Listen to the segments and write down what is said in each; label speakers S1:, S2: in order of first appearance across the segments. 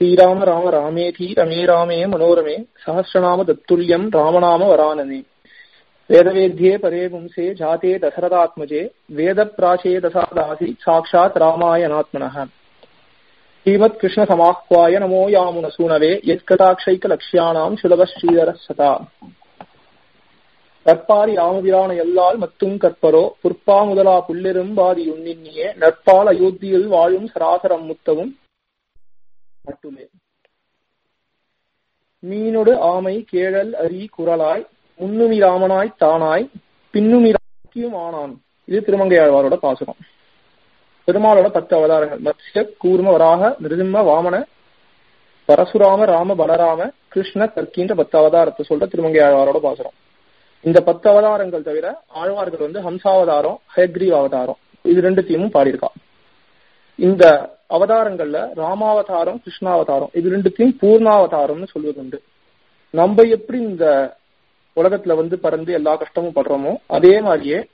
S1: ஸ்ரீராம ராம ராமேதி ரமே ராமே மனோரமே சஹசிரநாம தத்துல்யம் ராமநாம வரானனே. வேதவேத்யே பரே பும்சே ஜாத்தே தசரதாத்மஜே வேத பிராச்சே தசாதாசி சாட்சாத் ராமாயணாத்மனः ஸ்ரீமத் கிருஷ்ண சமாஹ்வாய நமோ யாமுன சூனவே எத்கதாட்சைக்க லட்சியானாம் சுலப ஸ்ரீதர சதா கற்பாரி ராமபிரான எல்லால் மத்தும் கற்பரோ புற்பா முதலா புல்லெரும்பாதி உண்ணின்னியே நற்பால் அயோத்தியில் வாழும் சராசரம் முத்தவும் மட்டுமே. மீனொடு ஆமை கேழல் அரி குரலாய் முன்னுமி ராமனாய் தானாய் பின்னுமிராக்கியும் ஆனான். இது திருமங்கையாழ்வாரோட பாசுரம். பெருமாளோட பத்து அவதாரங்கள். மத்ஸ்ய கூர்ம வராக நிருசிம்ம வாமன பரசுராம ராம பலராம கிருஷ்ண கற்கின்ற பத்து அவதாரத்தை சொல்ற திருமங்கையாழ்வாரோட பாசுரம். இந்த பத்து அவதாரங்கள் தவிர ஆழ்வார்கள் வந்து ஹம்சாவதாரம் ஹயக்ரீவ் அவதாரம் இது ரெண்டுத்தையும் பாடியிருக்கா. இந்த அவதாரங்கள்ல ராமாவதாரம் கிருஷ்ணாவதாரம் இது ரெண்டுத்தையும் பூர்ணாவதாரம்னு சொல்வது உண்டு நம்ம எப்படி இந்த உலகத்துல வந்து பறந்து எல்லா கஷ்டமும் படுறோமோ அதே மாதிரியே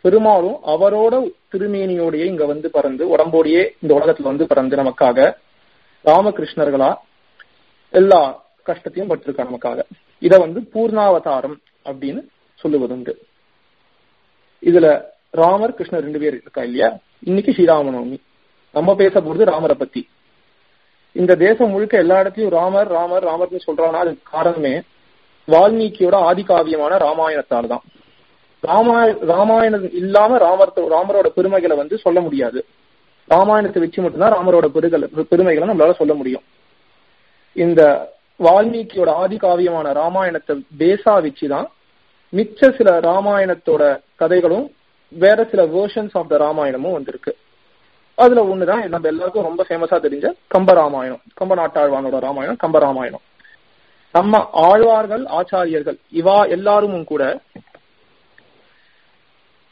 S1: பெருமாளும் அவரோட திருமேனியோடையே இங்க வந்து பறந்து உடம்போடையே இந்த உலகத்துல வந்து பறந்து நமக்காக ராமகிருஷ்ணர்களா எல்லா கஷ்டத்தையும் பட்டிருக்கா நமக்காக. இத வந்து பூர்ணாவதாரம் அப்படின்னு சொல்லுவதுண்டு. இதுல ராமர் கிருஷ்ணர் ரெண்டு பேர் இருக்கா இல்லையா? இன்னைக்கு ஸ்ரீராமநவமி. நம்ம பேச போறது ராமரை பத்தி. இந்த தேசம் முழுக்க எல்லா இடத்துலயும் ராமர் ராமர் ராமர்னு சொல்றாங்கன்னா அதுக்கு காரணமே வால்மீகியோட ஆதிகாவியமான ராமாயணத்தால் தான் ராமாய ராமாயணம் இல்லாம ராமர் ராமரோட பெருமைகளை வந்து சொல்ல முடியாது. ராமாயணத்தை வச்சு மட்டும்தான் ராமரோட பெருகள் பெருமைகளை நம்மளால சொல்ல முடியும். இந்த வால்மீகியோட ஆதிகாவியமான ராமாயணத்தை பேஸா வச்சுதான் மிச்ச சில ராமாயணத்தோட கதைகளும் வேற சில வேர்ஷன்ஸ் ஆஃப் த ராமாயணமும் வந்திருக்கு. அதுல ஒண்ணுதான். நம்ம எல்லாருக்கும் ரொம்ப ஃபேமஸா தெரிஞ்ச கம்ப ராமாயணம். கம்ப நாட்டாழ்வானோட ராமாயணம் கம்ப ராமாயணம். நம்ம ஆழ்வார்கள் ஆச்சாரியர்கள் இவா எல்லாரும் கூட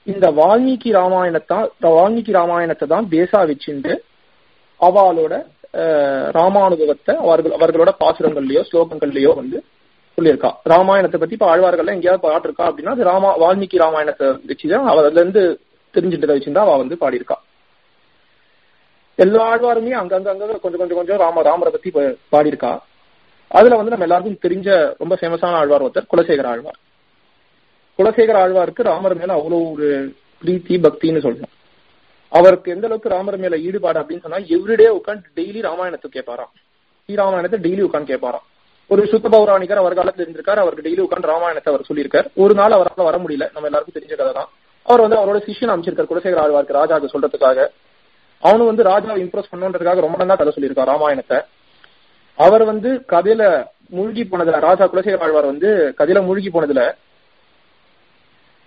S1: இந்த வால்மீகி ராமாயணத்தான் வால்மீகி ராமாயணத்தை தான் பேசா வச்சுட்டு அவளோட ராமானுபவத்தை அவர்கள் அவர்களோட பாசுரங்கள்லயோ ஸ்லோகங்கள்லயோ வந்து சொல்லியிருக்கா. ராமாயணத்தை பத்தி இப்ப ஆழ்வார்கள் எங்கேயாவது பாட்டிருக்கா அப்படின்னா அது ராமா வால்மீகி ராமாயணத்தை வச்சுதான் அவ அதுல இருந்து தெரிஞ்சுட்டு வச்சுருந்தா அவ வந்து பாடியிருக்கா. எல்லா ஆழ்வாருமே அங்கங்க அங்க கொஞ்சம் கொஞ்சம் கொஞ்சம் ராம ராமரை பத்தி பாடியிருக்கா. அதுல வந்து நம்ம எல்லாருக்கும் தெரிஞ்ச ரொம்ப ஃபேமஸான ஆழ்வார் ஒருத்தர் குலசேகர ஆழ்வார். குலசேகர ஆழ்வாருக்கு ராமர் மேல அவ்வளவு ஒரு பிரீத்தி பக்தின்னு சொல்லலாம். அவருக்கு எந்த அளவுக்கு ராமர் மேல ஈடுபாடு அப்படின்னு சொன்னா எவ்ரிடே உட்காந்து டெய்லி ராமாயணத்தை கேட்பாராம். ஸ்ரீராமாயணத்தை டெய்லி உட்காந்து கேட்பாராம். ஒரு சுத்த பௌராணிகர் அவர் காலத்துல இருந்திருக்காரு அவருக்கு டெய்லி உட்காந்து ராமாயணத்தை அவர் சொல்லியிருக்காரு. ஒரு நாள் அவரால் வர முடியல நம்ம எல்லாருக்கும் தெரிஞ்ச கதை தான் அவர் வந்து அவரோட சிஷியன் அமைச்சிருக்காரு குலசேகர ஆழ்வாருக்கு ராஜாக்கு சொல்றதுக்காக. அவனு வந்து ராஜாவை இம்ப்ரெஸ் பண்ணுன்றதுக்காக ரொம்ப நல்லா கதை சொல்லியிருக்கான் ராமாயணத்தை. அவர் வந்து கதையில மூழ்கி போனதுல ராஜா குலசேகர ஆழ்வார் வந்து கதையில மூழ்கி போனதுல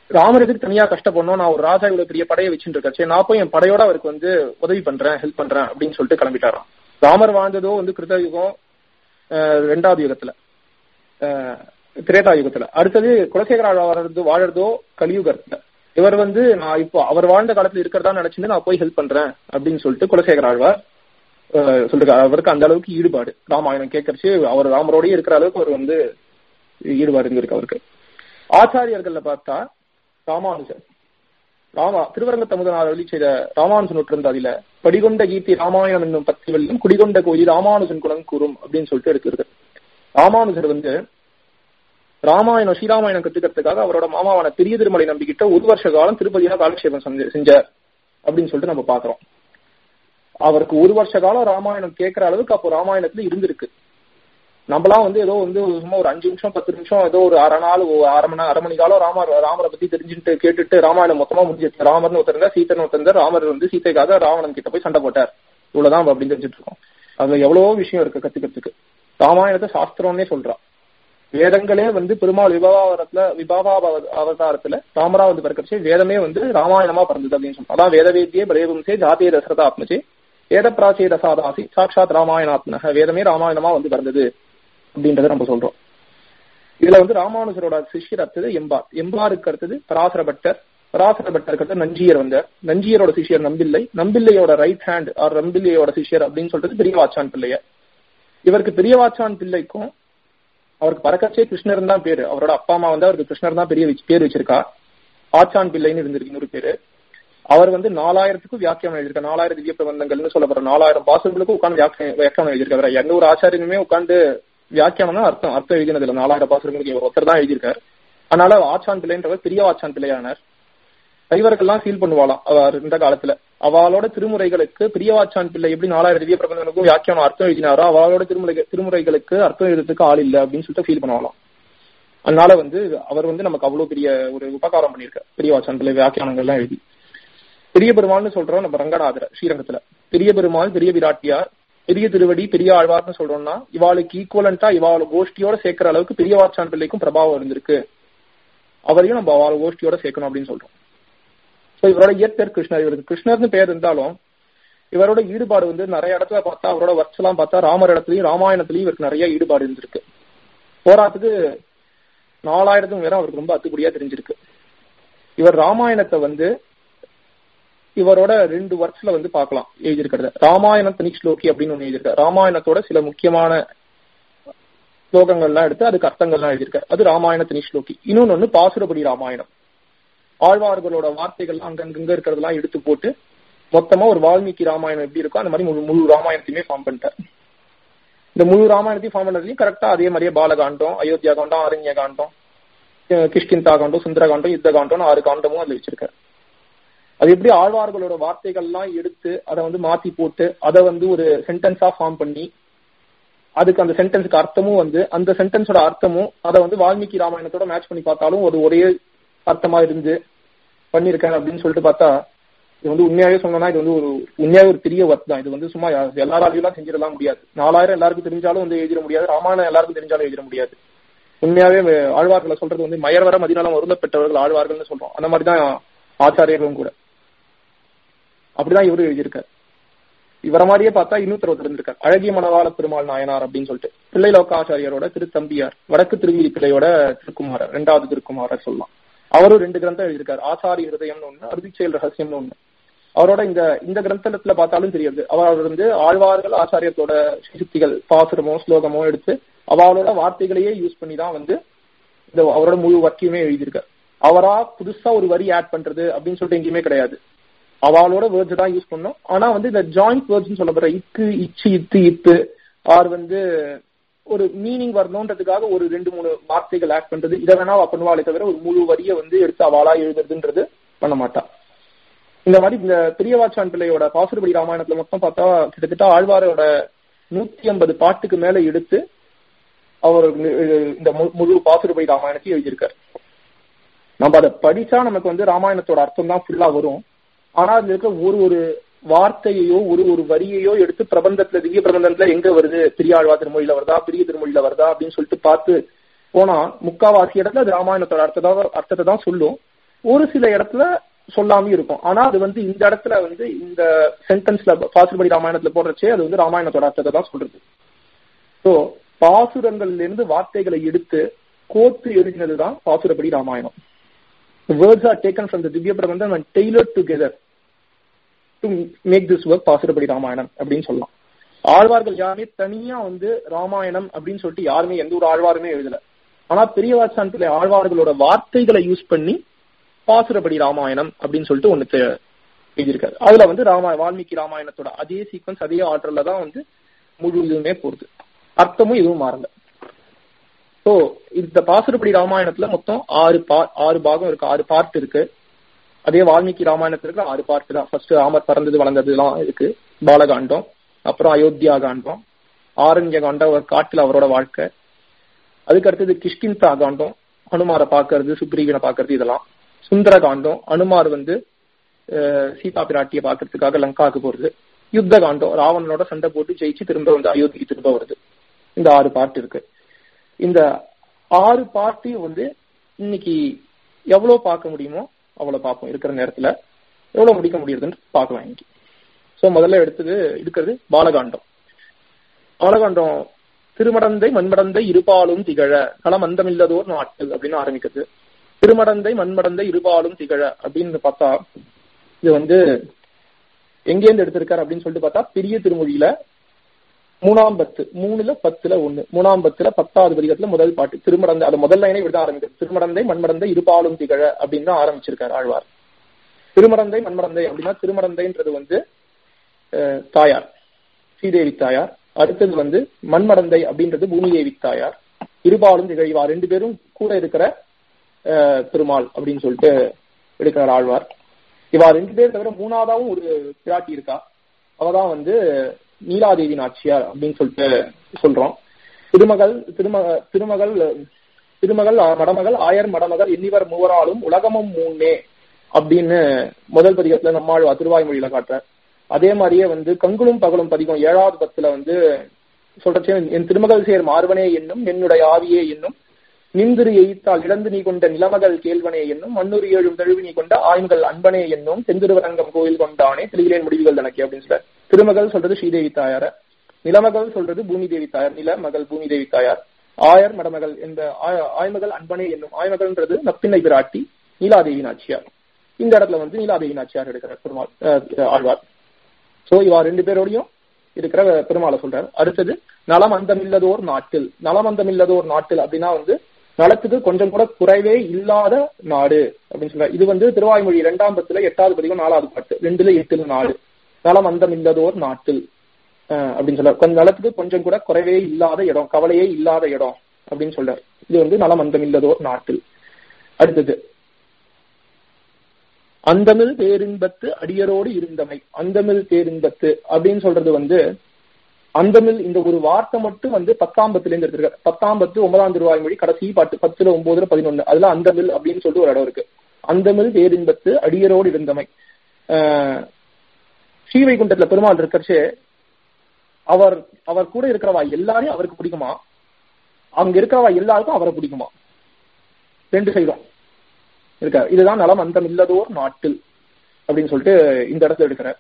S1: ராமர் எதுக்கு தனியா கஷ்டப்படணும் நான் ஒரு ராஜா இவ்வளவு பெரிய படையை வச்சுட்டு இருக்கேன் சரி நான் போய் என் படையோட அவருக்கு வந்து உதவி பண்றேன் ஹெல்ப் பண்றேன் அப்படின்னு சொல்லிட்டு கிளம்பிட்டாராம். ராமர் வாழ்ந்ததோ வந்து கிருதயுகம் ரெண்டாவது யுகத்துல திரேதா யுகத்துல. அடுத்தது குலசேகர ஆழ்வார் வாழறதோ கலியுகத்துல. இவர் வந்து நான் இப்போ அவர் வாழ்ந்த காலத்துல இருக்கிறதா நினைச்சுட்டு நான் போய் ஹெல்ப் பண்றேன் அப்படின்னு சொல்லிட்டு குலசேகர ஆழ்வார் சொல்லிருக்காரு அவருக்கு அந்த அளவுக்கு ஈடுபாடு. ராமாயணம் கேட்கறச்சு அவர் ராமரோடய இருக்கிற அளவுக்கு அவர் வந்து ஈடுபாடு இருந்திருக்கு அவருக்கு. ஆச்சாரியர்கள்ல பார்த்தா ராமானுஜர் ராமா திருவரங்க தமுதனார் வழி செய்த ராமானுஜன் நூற்று அதுல படிகொண்ட கீர்த்தி ராமாயணம் என்னும் பத்தி வெல்லும் குடிகொண்ட கோயில் ராமானுஜன் குலம் கூறும் அப்படின்னு சொல்லிட்டு எடுத்திருக்கு ராமானுஜர் வந்து ராமாயணம் ஸ்ரீராமாயணம் கத்துக்கிறதுக்காக அவரோட மாமாவான பெரிய திருமலை நம்பிக்கிட்ட ஒரு வருஷ காலம் திருப்பதியா காலக்ஷேபம் செஞ்சார் அப்படின்னு சொல்லிட்டு நம்ம பாக்குறோம் அவருக்கு ஒரு வருஷ காலம் ராமாயணம் கேட்கிற அளவுக்கு அப்போ ராமாயணத்துல இருந்திருக்கு. நம்மளாம் வந்து ஏதோ வந்து சும்மா ஒரு அஞ்சு நிமிஷம் பத்து நிமிஷம் ஏதோ ஒரு அரை நாள் அரை மணி அரை மணி காலம் ராமர் ராமரை பத்தி தெரிஞ்சுட்டு கேட்டுட்டு ராமாயணம் மொத்தமா முடிஞ்சிருச்சு. ராமர்னு ஒருத்தர் சீத்தன் ஒருத்தர் ராமர் வந்து சீத்தைக்காக ராவணன் கிட்ட போய் சண்டை போட்டார். இவ்வளவுதான் அப்படின்னு தெரிஞ்சுட்டு இருக்கோம். அதுல எவ்வளவோ விஷயம் இருக்கு கத்துக்கிறதுக்கு. ராமாயணத்தை சாஸ்திரம்னே சொல்றான் வேதங்களே வந்து பெருமாள் விபாவாரத்துல விபாவா அவதாரத்துல ராமரா வந்து பிறக்கச்சு வேதமே வந்து ராமாயணமா பிறந்தது அப்படின்னு சொல்றோம் அதான் வேதவேத்தியே பிரேவம்சே ஜாத்திய தசரத ஆத்மஜே வேத பிராச்சே தசாதாசி சாட்சாத் ராமாயணாத்மக வேதமே ராமாயணமா வந்து பிறந்தது அப்படின்றத நம்ம சொல்றோம். இதுல வந்து ராமானுஜரோட சிஷ்யர் அடுத்தது எம்பார். எம்பாருக்கு அடுத்தது பராசர பட்டர். பராசர பட்டருக்கு அடுத்து நஞ்சியர் வந்தார். நஞ்சியரோட சிஷியர் நம்பில்லை நம்பில்லையோட ரைட் ஹேண்ட் ஆர் நம்பில்லையோட சிஷியர் அப்படின்னு சொல்றது பெரியவாச்சான் பிள்ளைய. இவருக்கு பெரியவாச்சான் பிள்ளைக்கும் அவருக்கு பறக்கச்சே கிருஷ்ணர் தான் பேரு. அவரோட அப்பா அம்மா வந்து அவருக்கு கிருஷ்ணர் தான் பெரிய பேர் வச்சிருக்கா. ஆச்சான் பிள்ளைன்னு இருந்திருக்கு இன்னொரு பேரு. அவர் வந்து நாலாயிரத்துக்கும் வியாக்கியானம் எழுதியிருக்காரு. நாலாயிரம் திவ்ய பிரபந்தங்கள்னு சொல்லப்படுற நாலாயிரம் பாசுகளுக்கும் உட்காந்து வியாக்கியானம் எழுதியிருக்காரு. எந்த ஒரு ஆச்சாரியனுமே உட்காந்து வியாக்கியானம்னா அர்த்தம். அர்த்தம் எழுதினது இல்லை. நாலாயிரம் பாசுகளுக்கு ஒருத்தர் தான் எழுதியிருக்காரு. அதனால ஆச்சான் பிள்ளைன்றவர் பெரிய ஆச்சான் பிள்ளையானார். சைவர்கள்லாம் ஃபீல் பண்ணுவாளாம். அவர் இந்த காலத்துல. அவளோட திருமுறைகளுக்கு பிரியவாச்சான் பிள்ளை எப்படி நாலாயிரம் திவ்ய பிரபந்தங்களுக்கும் வியாக்கியானம் அர்த்தம் எழுதினாரோ அவளோட திருமுறை திருமுறைகளுக்கு அர்த்தம் எழுதுறதுக்கு ஆள் இல்லை அப்படின்னு சொல்லிட்டு ஃபீல் பண்ணுவாங்களாம் அதனால வந்து அவர் வந்து நமக்கு அவ்வளவு பெரிய ஒரு உபகாரம் பண்ணியிருக்க பிரியவாச்சான் பிள்ளை வியாக்கியானங்கள்லாம் எழுதி. பெரிய பெருமாள்னு சொல்றோம் நம்ம ரங்கநாதர் ஸ்ரீரங்கத்துல. பெரிய பெருமாள் பெரிய விராட்டியார் பெரிய திருவடி பெரிய ஆழ்வார்னு சொல்றோம்னா இவாளுக்கு ஈக்குவலண்டா இவாள கோஷ்டியோட சேர்க்கிற அளவுக்கு பெரியவாச்சான் பிள்ளைக்கும் பிரபாவம் இருந்திருக்கு. அவரையும் நம்ம அவள் கோஷ்டியோட சேர்க்கணும் அப்படின்னு சொல்றோம். ஸோ இவரோட இயற்பேர் கிருஷ்ணர். இவருக்கு கிருஷ்ணர்னு பேர் இருந்தாலும் இவரோட ஈடுபாடு வந்து நிறைய இடத்துல பார்த்தா அவரோட ஒர்க்ஸ் எல்லாம் பார்த்தா ராமர் இடத்துலயும் ராமாயணத்திலயும் இவருக்கு நிறைய ஈடுபாடு இருந்திருக்கு. போராட்டத்துக்கு நாலாயிரத்துக்கும் வேற அவருக்கு ரொம்ப அத்துப்படியா தெரிஞ்சிருக்கு. இவர் ராமாயணத்தை வந்து இவரோட ரெண்டு ஒர்க்ஸ்ல வந்து பார்க்கலாம். எழுதியிருக்கிறது. ராமாயணம் ஸ்லோகி அப்படின்னு ஒண்ணு எழுதியிருக்காரு. ராமாயணத்தோட சில முக்கியமான ஸ்லோகங்கள்லாம் எடுத்து அதுக்கு அர்த்தங்கள்லாம் எழுதியிருக்காரு. அது ராமாயண தனிஷ்லோகி. இன்னொன்னு பாசுரபடி ராமாயணம். ஆழ்வார்களோட வார்த்தைகள் அங்கங்க இருக்கிறதெல்லாம் எடுத்து போட்டு மொத்தமா ஒரு வால்மீகி ராமாயணம் எப்படி இருக்கோ அந்த மாதிரி முழு முழு ராமாயணத்தையுமே ஃபார்ம் பண்ணிட்டார். இந்த முழு ராமாயணத்தையும் ஃபார்ம் பண்ணதுலயும் கரெக்டா அதே மாதிரியே பாலகாண்டம் அயோத்தியா காண்டம் ஆரண்ய காண்டம் கிஷ்கிந்தா காண்டம் சுந்தரகாண்டம் யுத்த காண்டம் ஆறு காண்டமும் அதுல வச்சிருக்காரு. அது எப்படி ஆழ்வார்களோட வார்த்தைகள்லாம் எடுத்து அதை வந்து மாத்தி போட்டு அதை வந்து ஒரு சென்டென்ஸா ஃபார்ம் பண்ணி அதுக்கு அந்த சென்டென்ஸுக்கு அர்த்தமும் வந்து அந்த சென்டென்ஸோட அர்த்தமும் அதை வந்து வால்மீகி ராமாயணத்தோட மேட்ச் பண்ணி பார்த்தாலும் ஒரு ஒரே அர்த்தமா இருந்து பண்ணிருக்காரு அப்படின்னு சொல்லிட்டு பார்த்தா இது வந்து உண்மையாவே சொன்னோம்னா இது வந்து ஒரு உண்மையாவே ஒரு பெரிய ஒர்க் தான். இது வந்து சும்மா எல்லாராலையும் எல்லாம் செஞ்சிடலாம் முடியாது. நாலாயிரம் எல்லாருக்கும் தெரிஞ்சாலும் வந்து எழுதிட முடியாது. ராமாயணம் எல்லாருக்கும் தெரிஞ்சாலும் எழுதிட முடியாது. உண்மையாவே ஆழ்வார்களை சொல்றது வந்து மயர்வர மதினாலம் வருந்த பெற்றவர்கள் ஆழ்வார்கள்னு சொல்றோம். அந்த மாதிரி தான் ஆச்சாரியர்களும் கூட. அப்படிதான் இவரு எழுதியிருக்காரு. இவர மாதிரியே பார்த்தா இன்னொருத்தர் ஒருத்தர் இருந்திருக்கார். அழகிய மணவாள பெருமாள் நாயனார் அப்படின்னு சொல்லிட்டு. பிள்ளை லோகாச்சாரியரோட திருத்தம்பியார். வடக்கு திருவிழி பிள்ளையோட திருக்குமாரர். ரெண்டாவது திருக்குமாரர் சொல்லலாம். அவரும் ரெண்டு கிரந்தம் எழுதியிருக்காரு. ஆசாரி ஹிருதயம்னு ஒண்ணு அறுதிச்செயல் ரகசியம்னு ஒண்ணு. அவரோட இந்த இந்த கிரந்தத்துல பார்த்தாலும் தெரியாது. அவர் வந்து ஆழ்வார்கள் ஆச்சாரியத்தோட சித்திகள் பாசுரமோ ஸ்லோகமோ எடுத்து அவளோட வார்த்தைகளையே யூஸ் பண்ணி தான் வந்து இந்த அவரோட முழு வர்க்கையுமே எழுதியிருக்காரு. அவரா புதுசா ஒரு வரி ஆட் பண்றது அப்படின்னு சொல்லிட்டு எங்கேயுமே கிடையாது. அவளோட வேர்ட்ஸ் தான் யூஸ் பண்ணோம். ஆனா வந்து இந்த ஜாயிண்ட் வேர்ட்ஸ் சொல்லப்படுற இக்கு இச்சு இத்து இப்பு ஆர் வந்து ஒரு மீனிங் வரணுன்றதுக்காக ஒரு ரெண்டு மூணு வார்த்தைகள் ஆட் பண்றது. இதை வேணா அவ பண்ணுவாளே தவிர ஒரு முழு வரியை வந்து எடுத்து அவளா எழுதுறதுன்றது பண்ண மாட்டா. இந்த மாதிரி இந்த பெரியவாச்சான் பிள்ளையோட பாசுரபடி ராமாயணத்துல மொத்தம் பார்த்தா கிட்டத்தட்ட ஆழ்வாரோட நூத்தி ஐம்பது பாட்டுக்கு மேல எடுத்து அவர் இந்த முழு பாசுரபடி ராமாயணத்தையும் எழுதியிருக்காரு. நம்ம அதை படிச்சா நமக்கு வந்து ராமாயணத்தோட அர்த்தம் தான் ஃபுல்லா வரும். ஆனா அதுல இருக்க ஒரு ஒரு வார்த்தையையோ ஒரு ஒரு வரியையோ எடுத்து பிரபந்தத்துல திவ்ய பிரபந்தத்துல எங்க வருது? பெரியாழ்வா திருமொழியில வருதா? பெரிய திருமொழியில வருதா? அப்படின்னு சொல்லிட்டு பார்த்து போனா முக்காவாசி இடத்துல அது ராமாயணத்தோட அர்த்தத்தை அர்த்தத்தை தான் சொல்லும். ஒரு சில இடத்துல சொல்லாம இருக்கும். ஆனா அது வந்து இந்த இடத்துல வந்து இந்த சென்டென்ஸ்ல பாசுபடி ராமாயணத்துல போடுறச்சே அது வந்து ராமாயணத்தோட அர்த்தத்தை தான் சொல்றது. ஸோ பாசுரங்கள்ல இருந்து வார்த்தைகளை எடுத்து கோத்து எழுதினதுதான் பாசுரப்படி Ramayanam. Words are taken from the Divya Prabandham and tailor together to make this work பாசிட்டபடி Ramayanam அப்படின்னு சொல்லலாம். ஆழ்வார்கள் யாருமே தனியா வந்து ராமாயணம் அப்படின்னு சொல்லிட்டு யாருமே எந்த ஒரு ஆழ்வாருமே எழுதல. ஆனா பெரியவாச்சான் பிள்ளை ஆழ்வார்களோட வார்த்தைகளை யூஸ் பண்ணி பாசுரப்படி ராமாயணம் அப்படின்னு சொல்லிட்டு ஒண்ணு எழுதியிருக்காரு. அதுல வந்து ராமா வால்மீகி ராமாயணத்தோட அதே சீக்வன்ஸ் அதே ஆர்டர்ல தான் வந்து முழு இதுவுமே போகுது. அர்த்தமும் இதுவும் மாறல. ஸோ இந்த பாசுரப்படி ராமாயணத்துல மொத்தம் ஆறு பா ஆறு பாகம் இருக்கு ஆறு பார்ட் இருக்கு. அதே வால்மீகி ராமாயணத்திற்கு ஆறு பார்ட் தான் ஃபர்ஸ்ட் ராமர் பறந்தது வளர்ந்தது எல்லாம் இருக்கு. பாலகாண்டம் அப்புறம் அயோத்தியா காண்டம் ஆரண்ய காண்டம் ஒரு அவரோட வாழ்க்கை. அதுக்கு அடுத்தது கிஷ்கிந்தா காண்டம் அனுமாரை பாக்குறது சுக்ரீவனை பாக்குறது இதெல்லாம். சுந்தர காண்டம் அனுமார் வந்து சீதா பிராட்டியை பாக்குறதுக்காக லங்காவுக்கு போறது. யுத்த காண்டம் ராவணனோட சண்டை போட்டு ஜெயிச்சு திரும்ப வந்து அயோத்திக்கு திரும்ப வருது. இந்த ஆறு பார்ட் இருக்கு. இந்த ஆறு பார்ட்டையும் வந்து இன்னைக்கு எவ்வளவு பார்க்க முடியுமோ அவ்வளவு பார்ப்போம். இருக்கிற நேரத்துல எவ்வளவு முடிக்க முடியுதுன்னு பார்க்கலாம் இன்னைக்கு. சோ முதல்ல எடுத்தது இருக்கிறது பாலகாண்டம். பாலகாண்டம் திருமடந்தை மண்மடந்தை இருபாலும் திகழ களமந்தமில்லதோர் நாட்டு அப்படின்னு ஆரம்பிக்கிறது திருமடந்தை மண்மடந்தை இருபாலும் திகழ அப்படின்னு பார்த்தா இது வந்து எங்கேருந்து எடுத்திருக்காரு அப்படின்னு சொல்லிட்டு பார்த்தா பெரிய திருமொழியில மூணாம் பத்து. மூணுல பத்துல ஒண்ணு. மூணாம் பத்துல பத்தாவது பதிகத்துல முதல் பாட்டு. திருமடந்தை அது முதல் லைனே விட ஆரம்பிக்கிறது. திருமடந்தை மண்மடந்தை இருபாலும் திகழ அப்படின்னு தான் ஆரம்பிச்சிருக்காரு ஆழ்வார். திருமடந்தை மண்மடந்தை அப்படின்னா திருமடந்தைன்றது வந்து அஹ், தாயார். ஸ்ரீதேவி தாயார். அடுத்தது வந்து மண்மடந்தை அப்படின்றது பூமிதேவி தாயார். இருபாலும் திகழ்வா. ரெண்டு பேரும் கூட இருக்கிற அஹ், பெருமாள் அப்படின்னு சொல்லிட்டு எடுக்கிறார் ஆழ்வார். இவா ரெண்டு பேர் தவிர மூணாவதாவும் ஒரு பிராட்டி இருக்கா. அவதான் வந்து நீலாதேவி நாச்சியார் அப்படின்னு சொல்லிட்டு சொல்றோம். திருமகள் திருமக திருமகள் திருமகள் மடமகள் ஆயர் மடமகள் இன்னிவர் மூவராலும் உலகமும் மூணே அப்படின்னு முதல் பதிகத்துல நம்மாழ்வா திருவாய்மொழியில காட்டுறார் அதே மாதிரியே வந்து கங்குளும் பகலும் பதிகம் ஏழாவது பத்துல வந்து சொல்றச்சே என் திருமகள் சேர் மார்பனே என்னும் என்னுடைய ஆவியே என்னும் நிந்திரு எயித்தால் இழந்து நீ கொண்ட நிலமகள் கேள்வனே என்னும் மண்ணுரி ஏழும் தழுவி நீ கொண்ட ஆய்வுகள் அன்பனே என்னும் செந்திருவரங்கம் கோயில் கொண்டானே தெளிகிறேன் முடிவுகள் தனக்கு அப்படின்னு சொல்ற திருமகள் சொல்றது ஸ்ரீதேவி தாயார நிலமகள் சொல்றது பூமி தேவி தாயார் நில மகள் பூமி தேவி தாயார் ஆயர் மடமகள் என்ற ஆய- ஆய்மகள் அன்பனே என்னும் ஆய்மகள்ன்றது நப்பின்னை பிராட்டி நீலாதேவி நாச்சியார். இந்த இடத்துல வந்து நீலாதேவி நாச்சியார் எடுக்கிற பெருமாள் ஆழ்வார். சோ இவா ரெண்டு பேரோடையும் இருக்கிற பெருமாளை சொல்றாரு. அடுத்தது நலம் அந்தமில்லதோர் நாட்டில் நலமந்தமில்லதோர் நாட்டில் அப்படின்னா வந்து நலத்துக்கு கொஞ்சம் கூட குறைவே இல்லாத நாடு அப்படின்னு சொல்ற இது வந்து திருவாய்மொழி இரண்டாம் பத்துல எட்டாவது பதிகம் நாலாவது பாட்டு. ரெண்டுல எட்டுல நாடு நலம் அந்தமில்லதோர் நாட்டில். அப்படின்னு சொல்ற கொஞ்சம் நலத்துக்கு கொஞ்சம் கூட குறைவே இல்லாத இடம். கவலையே இல்லாத இடம் அப்படின்னு சொல்றாரு. இது வந்து நலம் அந்தமில்லதோர் நாட்டில். அடுத்தது. அந்தமில் பேரின்பத்து அடியரோடு இருந்தமை. அந்தமில் பேரின்பத்து அப்படின்னு சொல்றது வந்து அந்தமில் இந்த ஒரு வார்த்தை மட்டும் வந்து பத்தாம் பத்துல இருந்து எடுத்திருக்காரு. பத்தாம் பத்து ஒன்பதாம் திருவாய் மொழி கடைசி பாட்டு பத்துல ஒன்பதுல பதினொன்னு. அதுல அந்தமில் அப்படின்னு சொல்லிட்டு ஒரு இடம் இருக்கு. அந்தமில் பேரின்பத்து அடியரோடு இருந்தமை. ஸ்ரீவைகுண்டத்துல பெருமாள் இருக்கிறச்சே அவர் அவர் கூட இருக்கிறவா எல்லாரையும் அவருக்கு பிடிக்குமா? அங்க இருக்கிறவா எல்லாருக்கும் அவரை பிடிக்குமா? ரெண்டு சைடும் இருக்காரு. இதுதான் நலம் அந்தமில்லதோர் நாட்டில் அப்படின்னு சொல்லிட்டு இந்த இடத்துல எடுக்கிறார்.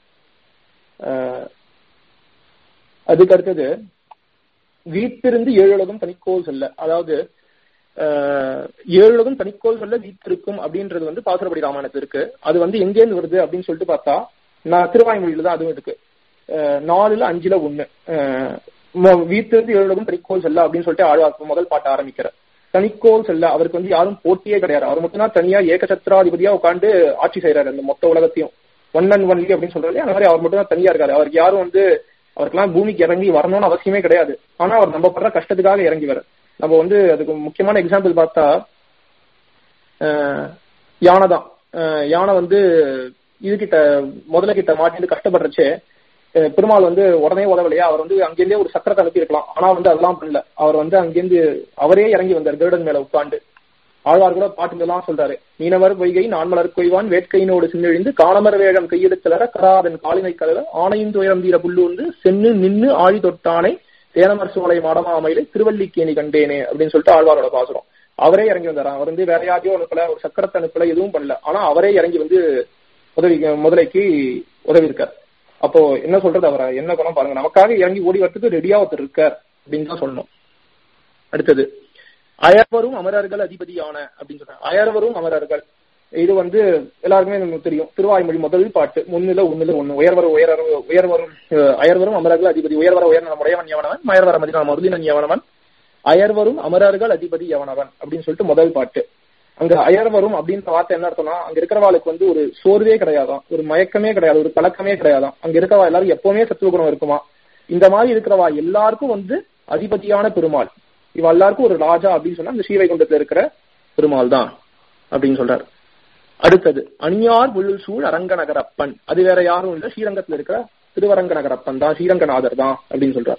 S1: அதுக்கு அடுத்தது வீட்டிருந்து ஏழுலகம் தனிக்கோள் செல்ல. அதாவது ஆஹ் ஏழுலகம் தனிக்கோல் செல்ல வீட்டிருக்கும் அப்படின்றது வந்து பாசுரப்படி ராமாயணத்து இருக்கு. அது வந்து எங்கேருந்து வருது அப்படின்னு சொல்லிட்டு பார்த்தா நான் திருவாய்மொழியில தான் அதுவும் இருக்கு. நாலுல அஞ்சுல ஒண்ணு. ஆஹ் மொ- வீட்டிலிருந்து ஏழுலகம் தனிக்கோல் செல்ல அப்படின்னு சொல்லிட்டு ஆழ்வார் முதல் பாட்டு ஆரம்பிக்கிற தனிக்கோல் செல்ல அவருக்கு வந்து யாரும் போட்டியே கிடையாது. அவர் மட்டும்தான் தனியா ஏகசத்திராதிபதியா உட்காந்து ஆட்சி செய்யறாரு அந்த மொத்த உலகத்தையும். ஒன் அண்ட் ஒன்லி அப்படின்னு சொல்றாரு அந்த மாதிரி அவர் மட்டும் தான் தனியா இருக்காரு. அவருக்கு யாரும் வந்து அவருக்கெல்லாம் பூமிக்கு இறங்கி வரணும்னு அவசியமே கிடையாது. ஆனா அவர் நம்ம படுற கஷ்டத்துக்காக இறங்கி வர நம்ம வந்து அதுக்கு முக்கியமான எக்ஸாம்பிள் பார்த்தா யானை தான். யானை வந்து இதுகிட்ட முதல்ல கிட்ட மாட்டிட்டு கஷ்டப்படுறச்சே பெருமாள் வந்து உடனே உதவலையா? அவர் வந்து அங்கிருந்தே ஒரு சக்கரத்தை அனுப்பி இருக்கலாம் ஆனா வந்து அதெல்லாம் பண்ணல. அவர் வந்து அங்கிருந்து அவரே இறங்கி வந்தார் கருடன் மேல உட்காந்து ஆழ்வார் கூட பாட்டுல எல்லாம் சொல்றாரு. மீனவர் பொய்கை நான்மலர் கொய்வான் வேட்கையினோடு சின்னெழிந்து காலமர வேகம் கையெடுத்தலர கராதன் காலினை கலர ஆணையின் துயரம் தீர வந்து சென்னு நின்னு ஆழி தொட்டானை தேனமர் சோலை மாடமாமையிலே திருவல்லிக்கேணி கண்டேனே அப்படின்னு சொல்லிட்டு ஆழ்வாரோட பாசுறோம் அவரே இறங்கி வந்தாராம் அவர் வந்து வேற யாரையும் அனுப்பல ஒரு சக்கரத்தை அனுப்பல எதுவும் பண்ணல. ஆனா அவரே இறங்கி வந்து உதவி முதலைக்கு உதவி இருக்கார் அப்போ என்ன சொல்றது அவரை? என்ன பண்ண பாருங்க. நமக்காக இறங்கி ஓடி வரத்துக்கு ரெடியா ஒருத்தர் இருக்கார் அப்படின்னு தான் சொல்லணும். அடுத்தது அயர்வரும் அமரர்கள் அதிபதியான அப்படின்னு சொல்றாங்க. அயர்வரும் அமரர்கள். இது வந்து எல்லாருக்குமே நமக்கு தெரியும். திருவாய்மொழி முதல் பாட்டு. முன்னில ஒன்னுல ஒண்ணு. உயர்வர உயர உயர்வரும் அயர்வரும் அமரர்கள் அதிபதி. உயர்வர உயர் உடையவன் எவனவன்? மயர்வர மதினா மருதினன் எவனவன்? அயர்வரும் அமரர்கள் அதிபதி எவனவன்? அப்படின்னு சொல்லிட்டு முதல் பாட்டு. அங்க அயர்வரும் அப்படின்ற வார்த்தை என்ன அர்த்தம்னா அங்க இருக்கிறவாளுக்கு வந்து ஒரு சோர்வே கிடையாதான். ஒரு மயக்கமே கிடையாது. ஒரு கலக்கமே கிடையாதான். அங்க இருக்கிறவா எல்லாரும் எப்பவுமே சத்துவகுணம் இருக்குமா? இந்த மாதிரி இருக்கிறவா எல்லாருக்கும் வந்து அதிபதியான பெருமாள். இவ எல்லாருக்கும் ஒரு ராஜா அப்படின்னு சொன்னா இந்த ஸ்ரீவைகுண்டத்துல இருக்கிற பெருமாள் தான் அப்படின்னு சொல்றாரு. அடுத்தது அணியார் புல் சூழ் அரங்க நகரப்பன் அது வேற யாரும் இல்ல ஸ்ரீரங்கத்துல இருக்கிற திருவரங்க நகரப்பன் தான் ஸ்ரீரங்கநாதர் தான் அப்படின்னு சொல்றாரு.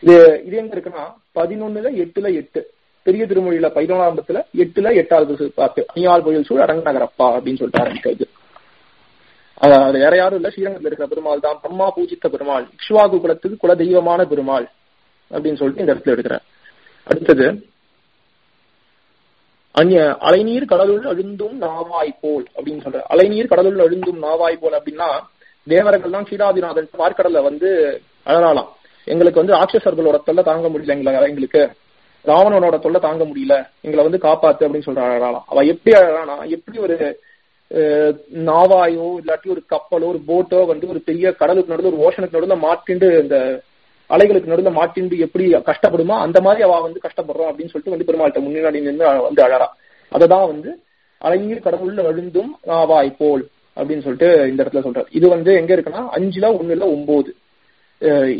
S1: இது இது எங்க இருக்குன்னா பதினொன்னுல எட்டுல எட்டு. பெரிய திருமொழியில பதினோராம்பத்துல எட்டுல எட்டாவது பாட்டு அணியார் புயல் சூழ் அரங்க நகரப்பா அப்படின்னு சொல்லிட்டு ஆரம்பிக்கிறது. அது- வேற யாரும் இல்ல ஸ்ரீரங்கத்துல இருக்கிற பெருமாள் தான் பிரம்மா பூஜித்த பெருமாள். இக்ஷ்வாகு குலத்துக்கு குல தெய்வமான பெருமாள் அப்படின்னு சொல்லிட்டு இந்த இடத்துல எடுக்கிறார். அடுத்தது அந்நிய அலைநீர் கடலுள் அழுந்தும் நாவாய் போல் அப்படின்னு சொல்ற அலைநீர் கடலுள் அழுந்தும் நாவாய் போல் அப்படின்னா தேவர்கள் தான் கீழாதிநாதன் பார்க்கடல வந்து அழறாலாம் எங்களுக்கு வந்து ராட்சசர்களோட தொல்லை தாங்க முடியல எங்களை எங்களுக்கு. ராவணனோட தொல்லை தாங்க முடியல. எங்களை வந்து காப்பாத்து அப்படின்னு சொல்ற அழறாலாம் அவ எப்படி அழறானா எப்படி ஒரு நாவாயோ இல்லாட்டி ஒரு கப்பலோ ஒரு போட்டோ வந்து ஒரு பெரிய கடலுக்கு நடுவில் ஒரு ஓஷனுக்கு நடுவில் மாட்டிண்டு இந்த அலைகளுக்கு நடுந்த மாட்டின் எப்படி கஷ்டப்படுமோ அந்த மாதிரி அவ வந்து கஷ்டப்படுறோம் அப்படின்னு சொல்லிட்டு வந்து பெருமாள்கிட்ட முன்னாடி நின்று வந்து அழறா. அததான் வந்து அலைநீர் கடவுள்ல விழுந்தும் நாவாய் போல் அப்படின்னு சொல்லிட்டு இந்த இடத்துல சொல்றாரு. இது வந்து எங்க இருக்குன்னா அஞ்சுல ஒண்ணுல ஒன்பது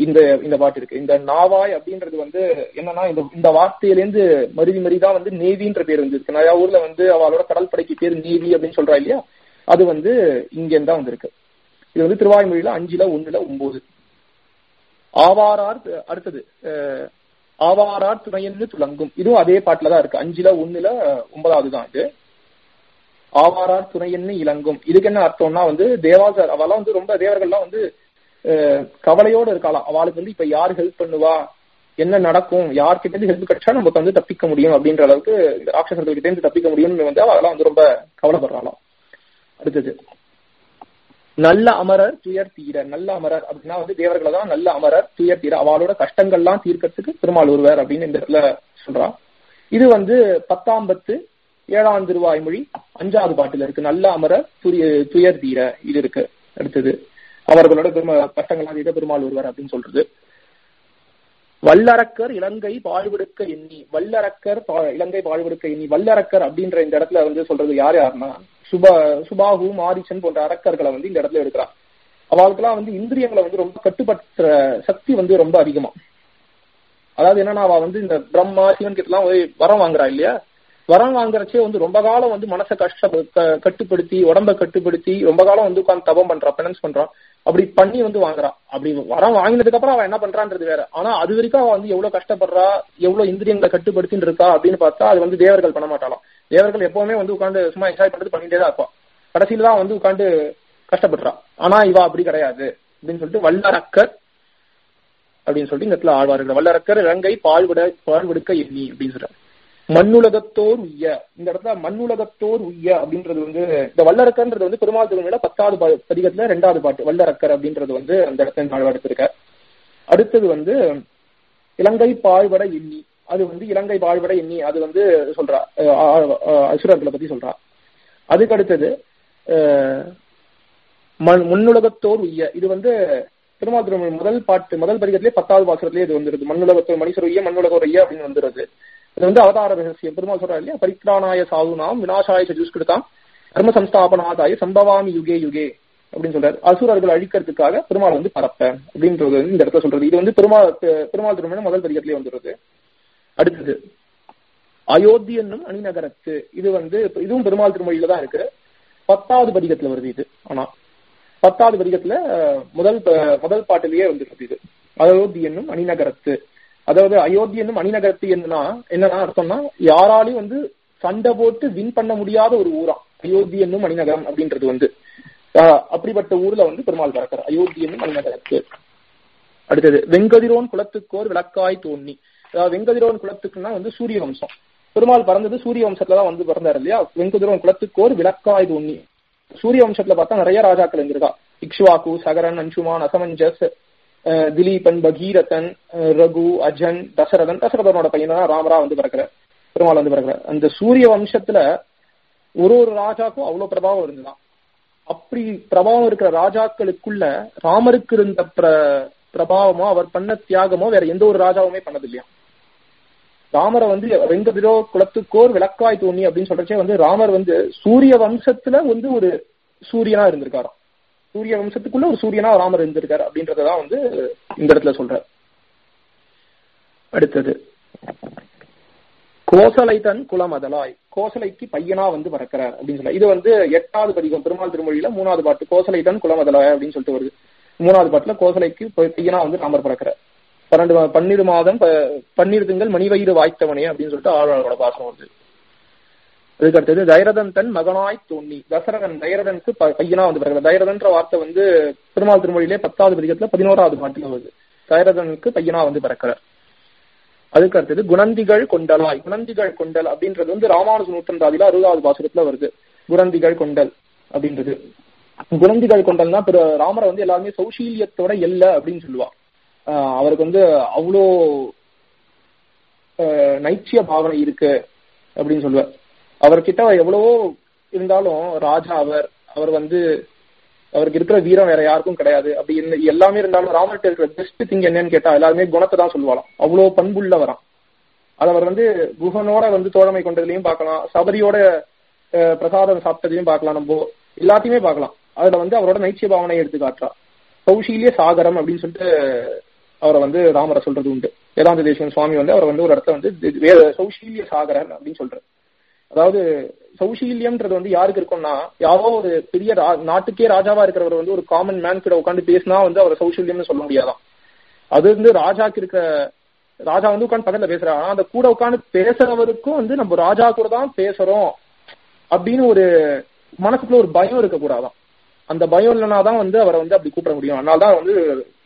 S1: இந்த இந்த பாட்டு இருக்கு. இந்த நாவாய் அப்படின்றது வந்து என்னன்னா இந்த இந்த வார்த்தையிலேருந்து மருதி மருதிதான் வந்து நேவின்ற பேர் வந்து நிறைய ஊர்ல வந்து அவளோட கடல் படைக்கு பேர் நேவி அப்படின்னு சொல்றா இல்லையா? அது வந்து இங்க தான் வந்திருக்கு. இது வந்து திருவாய்மொழியில அஞ்சுல ஒண்ணுல ஒன்பது ஆவாரார் அடுத்தது ஆவாரார் துணையன்னு துலங்கும். இதுவும் அதே பாட்டுல தான் இருக்கு. அஞ்சுல ஒண்ணுல ஒன்பதாவது தான் இது. ஆவாரார் துணையன்னு இலங்கும். இதுக்கு என்ன அர்த்தம்னா வந்து தேவாசர் அவெல்லாம் வந்து ரொம்ப தேவர்கள்லாம் வந்து கவலையோடு கவலையோட இருக்கலாம் அவளுக்கு வந்து இப்ப யார் ஹெல்ப் பண்ணுவா? என்ன நடக்கும்? யார்கிட்ட இருந்து ஹெல்ப் கிடைச்சா நமக்கு வந்து தப்பிக்க முடியும் அப்படின்ற அளவுக்கு ராட்சசர்கள் கிட்ட இருந்து தப்பிக்க முடியும்னு வந்து அவெல்லாம் வந்து ரொம்ப கவலைப்படுறாளாம். அடுத்தது நல்ல அமரர் துயர் தீர நல்ல அமரர் அப்படின்னா வந்து தேவர்களை தான் நல்ல அமரர் துயர் தீர அவளோட கஷ்டங்கள்லாம் தீர்க்கறதுக்கு பெருமாள் ஒருவர் அப்படின்னு இந்த இடத்துல சொல்றா இது வந்து பத்தாம் பத்து ஏழாம் திருவாய்மொழி அஞ்சாவது பாட்டுல இருக்கு. நல்ல அமரர் துரிய துயர் தீர இது இருக்கு. அடுத்தது அவர்களோட பெருமா கஷ்டங்கள்லாம் தீர்க்க பெருமாள் ஒருவர் அப்படின்னு சொல்றது. வல்லரக்கர் இலங்கை பாழ்விடுக்க எண்ணி வல்லரக்கர் பா- இலங்கை பாழ்விடுக்க எண்ணி வல்லரக்கர் அப்படின்ற இந்த இடத்துல வந்து சொல்றது யார் யாருன்னா சுபா சுபாகு மாரிசன் போன்ற அரக்கர்களை வந்து இந்த இடத்துல எடுக்கிறார். அவளுக்கெல்லாம் வந்து இந்திரியங்களை வந்து ரொம்ப கட்டுப்படுத்துற சக்தி வந்து ரொம்ப அதிகமா. அதாவது என்னன்னா அவ வந்து இந்த பிரம்மா சிவன் கிட்ட எல்லாம் வரம் வாங்குறா இல்லையா? வரம் வாங்குறச்சே வந்து ரொம்ப காலம் வந்து மனசை கஷ்ட க- கட்டுப்படுத்தி உடம்ப கட்டுப்படுத்தி ரொம்ப காலம் வந்து உட்காந்து தபம் பண்றா பெனன்ஸ் பண்றான் அப்படி பண்ணி வந்து வாங்குறா அப்படி வரம் வாங்கினதுக்கு அப்புறம் அவன் என்ன பண்றான்றது வேற. ஆனா அது வரைக்கும் அவன் வந்து எவ்வளவு கஷ்டப்படுறா எவ்வளவு இந்திரியங்களை கட்டுப்படுத்தின்னு இருக்கா அப்படின்னு பார்த்தா அது வந்து தேவர்கள் பண்ண மாட்டாளாம். தேவர்கள் எப்பவுமே வந்து உட்காந்து சும்மா என்ஜாய் பண்றது பண்ணிட்டே தான் இருப்பா கடைசியில தான் வந்து உட்காந்து கஷ்டப்படுறா ஆனா இவா அப்படி கிடையாது அப்படின்னு சொல்லிட்டு வல்லரக்கர் அப்படின்னு சொல்லிட்டு இந்த இடத்துல ஆழ்வார்கள். வல்லரக்கர் இலங்கை பால் விடுக்க எண்ணி அப்படின்னு சொல்றாரு. மண்ணுலகத்தோர் உய்ய இந்த இடத்துல மண்ணுலகத்தோர் உய்ய அப்படின்றது வந்து இந்த வல்லரக்கன்றது வந்து பெருமாள் திருமணியில பத்தாவது பா- பதிகத்துல ரெண்டாவது பாட்டு வல்லரக்கர் அப்படின்றது வந்து அந்த இடத்துல நாள் எடுத்திருக்க அடுத்தது வந்து இலங்கை பாழ்வட எண்ணி. அது வந்து இலங்கை பாழ்வட எண்ணி அது வந்து சொல்றா அஹ் அசுரர்களை பத்தி சொல்றா. அதுக்கு அடுத்தது மண் முன்னுலகத்தோர் உய்ய இது வந்து திருமால் திருமணம் முதல் பாட்டு முதல் பதிகத்திலே பத்தாவது பாசுரத்திலே இது வந்துருது. மண்ணுலகத்தோர் மனுஷர் உய்ய மண்ணுலகோர் ஐயா அப்படின்னு வந்துருது. இது வந்து அவதார ரகசியம். பெருமாள் சொல்றா இல்லையா? பரித்ராணாய சாதுனாம் விநாசாய சஜுஸ்கிருதாம் தர்ம சம்ஸ்தாபனாதாய சம்பவாமி யுகே யுகே அப்படின்னு சொல்றாரு. அசுரர்கள் அழிக்கிறதுக்காக பெருமாள் வந்து பரப்ப அப்படின்றது வந்து இந்த இடத்துல சொல்றது. இது வந்து பெருமாள் பெருமாள் திருமணம் முதல் பதிகத்திலே வந்துருது அடுத்தது அயோத்தி என்னும் அணிநகரத்து. இது வந்து இதுவும் பெருமாள் திருமொழியில தான் இருக்கு. பத்தாவது பதிகத்துல வருது இது. ஆனா பத்தாவது பதிகத்துல முதல் முதல் பாட்டிலேயே வந்துருது இது. அயோத்தி என்னும் அணிநகரத்து. அதாவது அயோத்தி என்னும் அணிநகரத்து என்னன்னா என்னன்னா அர்த்தம்னா யாராலையும் வந்து சண்டை போட்டு வின் பண்ண முடியாத ஒரு ஊரா. அயோத்தி என்னும் அணிநகரம் அப்படின்றது வந்து. அப்படிப்பட்ட ஊர்ல வந்து பெருமாள் பறக்கிறார். அயோத்தி என்னும் அணிநகரத்து. அடுத்தது வெங்கதிரோன் குலத்துக்கோர் விளக்காய் தோன்னி. அதாவது வெங்கதிரோன் குலத்துக்குன்னா வந்து சூரிய வம்சம் பெருமாள் பிறந்தது சூரிய வம்சத்துல தான் வந்து பிறந்தார் இல்லையா? வெங்கதிரோன் குலத்துக்கோர் விளக்காய் தோன்னி. சூரிய வம்சத்துல பார்த்தா நிறைய ராஜாக்கள் இருந்திருக்கா. இக்ஷுவாக்கு சகரன் அன்சுமான் அசமஞ்சஸ் திலீபன் பகீரதன் ரகு அஜன் தசரதன் தசரதனோட பையன் தான் ராமரா வந்து பிறக்கிற பெருமாள் வந்து பிறக்கிற அந்த சூரிய வம்சத்துல ஒரு ஒரு ராஜாக்கும் அவ்வளவு பிரபாவம் இருந்துதான் அப்படி பிரபாவம் இருக்கிற ராஜாக்களுக்குள்ள ராமருக்கு இருந்த பிர பிரபாவமோ அவர் பண்ண தியாகமோ வேற எந்த ஒரு ராஜாவுமே பண்ணது இல்லையா ராமரை வந்து வெங்கதிரோ குலத்துக்கோர் விளக்காய் தோணி அப்படின்னு சொல்றச்சே வந்து ராமர் வந்து சூரிய வம்சத்துல வந்து ஒரு சூரியனா இருந்திருக்காராம். சூரிய வம்சத்துக்குள்ள ஒரு சூரியனா ராமர் இருந்திருக்காரு அப்படின்றதான் வந்து இந்த இடத்துல சொல்ற அடுத்தது. கோசலை தன் குலமதலாய். கோசலைக்கு பையனா வந்து பறக்கிறார் அப்படின்னு சொல்ல இது வந்து எட்டாவது பதிகம் பெருமாள் திருமொழியில மூணாவது பாட்டு. கோசலை தன் குலமதலாய் அப்படின்னு சொல்லிட்டு வருது மூணாவது பாட்டுல கோசலைக்கு பையனா வந்து ராமர் பறக்கிறார். பன்னெண்டு பன்னிரு மாதம் பன்னிரு திங்கள் மணிவயிறு வாய்த்தவனே அப்படின்னு சொல்லிட்டு ஆழ்வாரோட பாசனம் வருது. அதுக்கு அடுத்தது தைரதன் தன் மகனாய் தோண்டி தசரதன் தைரதனுக்கு பையனா வந்து பிறகு. தைரதன்ற வார்த்தை வந்து திருமால் திருமொழியிலே பத்தாவது பதிகத்துல பதினோராவது பாட்டில் வருது. தைரதனுக்கு பையனா வந்து பிறக்கிறார். அதுக்கு அடுத்தது குணந்திகள் கொண்டலாய். குணந்திகள் கொண்டல் அப்படின்றது வந்து ராமானுஜ நூற்றந்தாதியில அறுபதாவது பாசுரத்துல வருது. குணந்திகள் கொண்டல் அப்படின்றது. குணந்திகள் கொண்டல்னா பிற ராமரை வந்து எல்லாருமே சௌசீலியத்தோட எல்ல அப்படின்னு சொல்லுவா அவருக்கு வந்து அவ்வளோ நைச்சிய பாவனை இருக்கு அப்படின்னு சொல்லுவார். அவர்கிட்ட எவ்வளவோ இருந்தாலும் ராஜா அவர் அவர் வந்து அவருக்கு இருக்கிற வீரம் வேற யாருக்கும் கிடையாது. அப்படி என்ன- எல்லாமே இருந்தாலும் ராமர்கிட்ட இருக்கிற பெஸ்ட் திங் என்னன்னு கேட்டா எல்லாருமே குணத்தை தான் சொல்லுவாராம் அவ்வளவு பண்புள்ள வரான் அது அவர் வந்து குஹனோட வந்து தோழமை கொண்டதுலயும் பார்க்கலாம். சபரியோட பிரசாதம் சாப்பிட்டதையும் பார்க்கலாம் நம்ம. எல்லாத்தையுமே பார்க்கலாம். அதுல வந்து அவரோட நைச்சிய பாவனையை எடுத்து காட்டுறா. கௌஷீல்ய சாகரம் அப்படின்னு சொல்லிட்டு அவரை வந்து ராமரை சொல்றது உண்டு. வேதாந்த தேசியம் சுவாமி வந்து அவரை வந்து ஒரு இடத்த வந்து இது சாகரன் அப்படின்னு சொல்றாரு. அதாவது சௌஷீல்யம்ன்றது வந்து யாருக்கு இருக்கும்னா யாரோ ஒரு பெரிய ரா- நாட்டுக்கே ராஜாவா இருக்கிறவர் வந்து ஒரு காமன் மேன் கிட்ட உட்காந்து பேசினா வந்து அவர் சௌஷீல்யம்னு சொல்ல முடியாதான். அது வந்து ராஜாக்கு இருக்க ராஜா வந்து உட்காந்து பக்கத்துல பேசுறாரு. ஆனா அந்த கூட உட்காந்து பேசுறவருக்கும் வந்து நம்ம ராஜா கூட தான் பேசுறோம் அப்படின்னு ஒரு மனசுக்குள்ள ஒரு பயம் இருக்க அந்த பயம் இல்லைனா தான் வந்து அவரை வந்து அப்படி கூப்பிட முடியும். அதனால தான் வந்து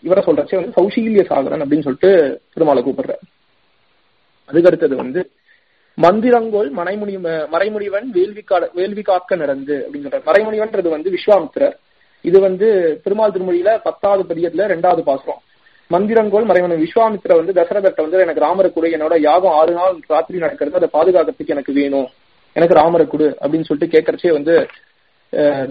S1: இவரை சொல்றச்சே வந்து சௌஷீல்ய சாகரன் அப்படின்னு சொல்லிட்டு திருமாலை கூப்பிடுற அதுக்கு அடுத்தது வந்து மந்திரங்கோல் மனைமுனி மறைமுடிவன் வேள்வி கா வேள்வி காக்க நடந்து அப்படின்னு சொல்றாரு. மறைமுடிவன்றது வந்து விஸ்வாமித்திரர். இது வந்து திருமால் திருமொழியில பத்தாவது பதியத்துல ரெண்டாவது பாசுரம். மந்திரங்கோல் மறைமுனி. விஸ்வாமித்திர வந்து தசரதர்ட்ட வந்து எனக்கு ராமரை குடு என்னோட யாகம் ஆறு நாள் ராத்திரி நடக்கிறது அதை பாதுகாக்கிறதுக்கு எனக்கு வேணும். எனக்கு ராமரை குடு அப்படின்னு சொல்லிட்டு கேட்கறச்சே வந்து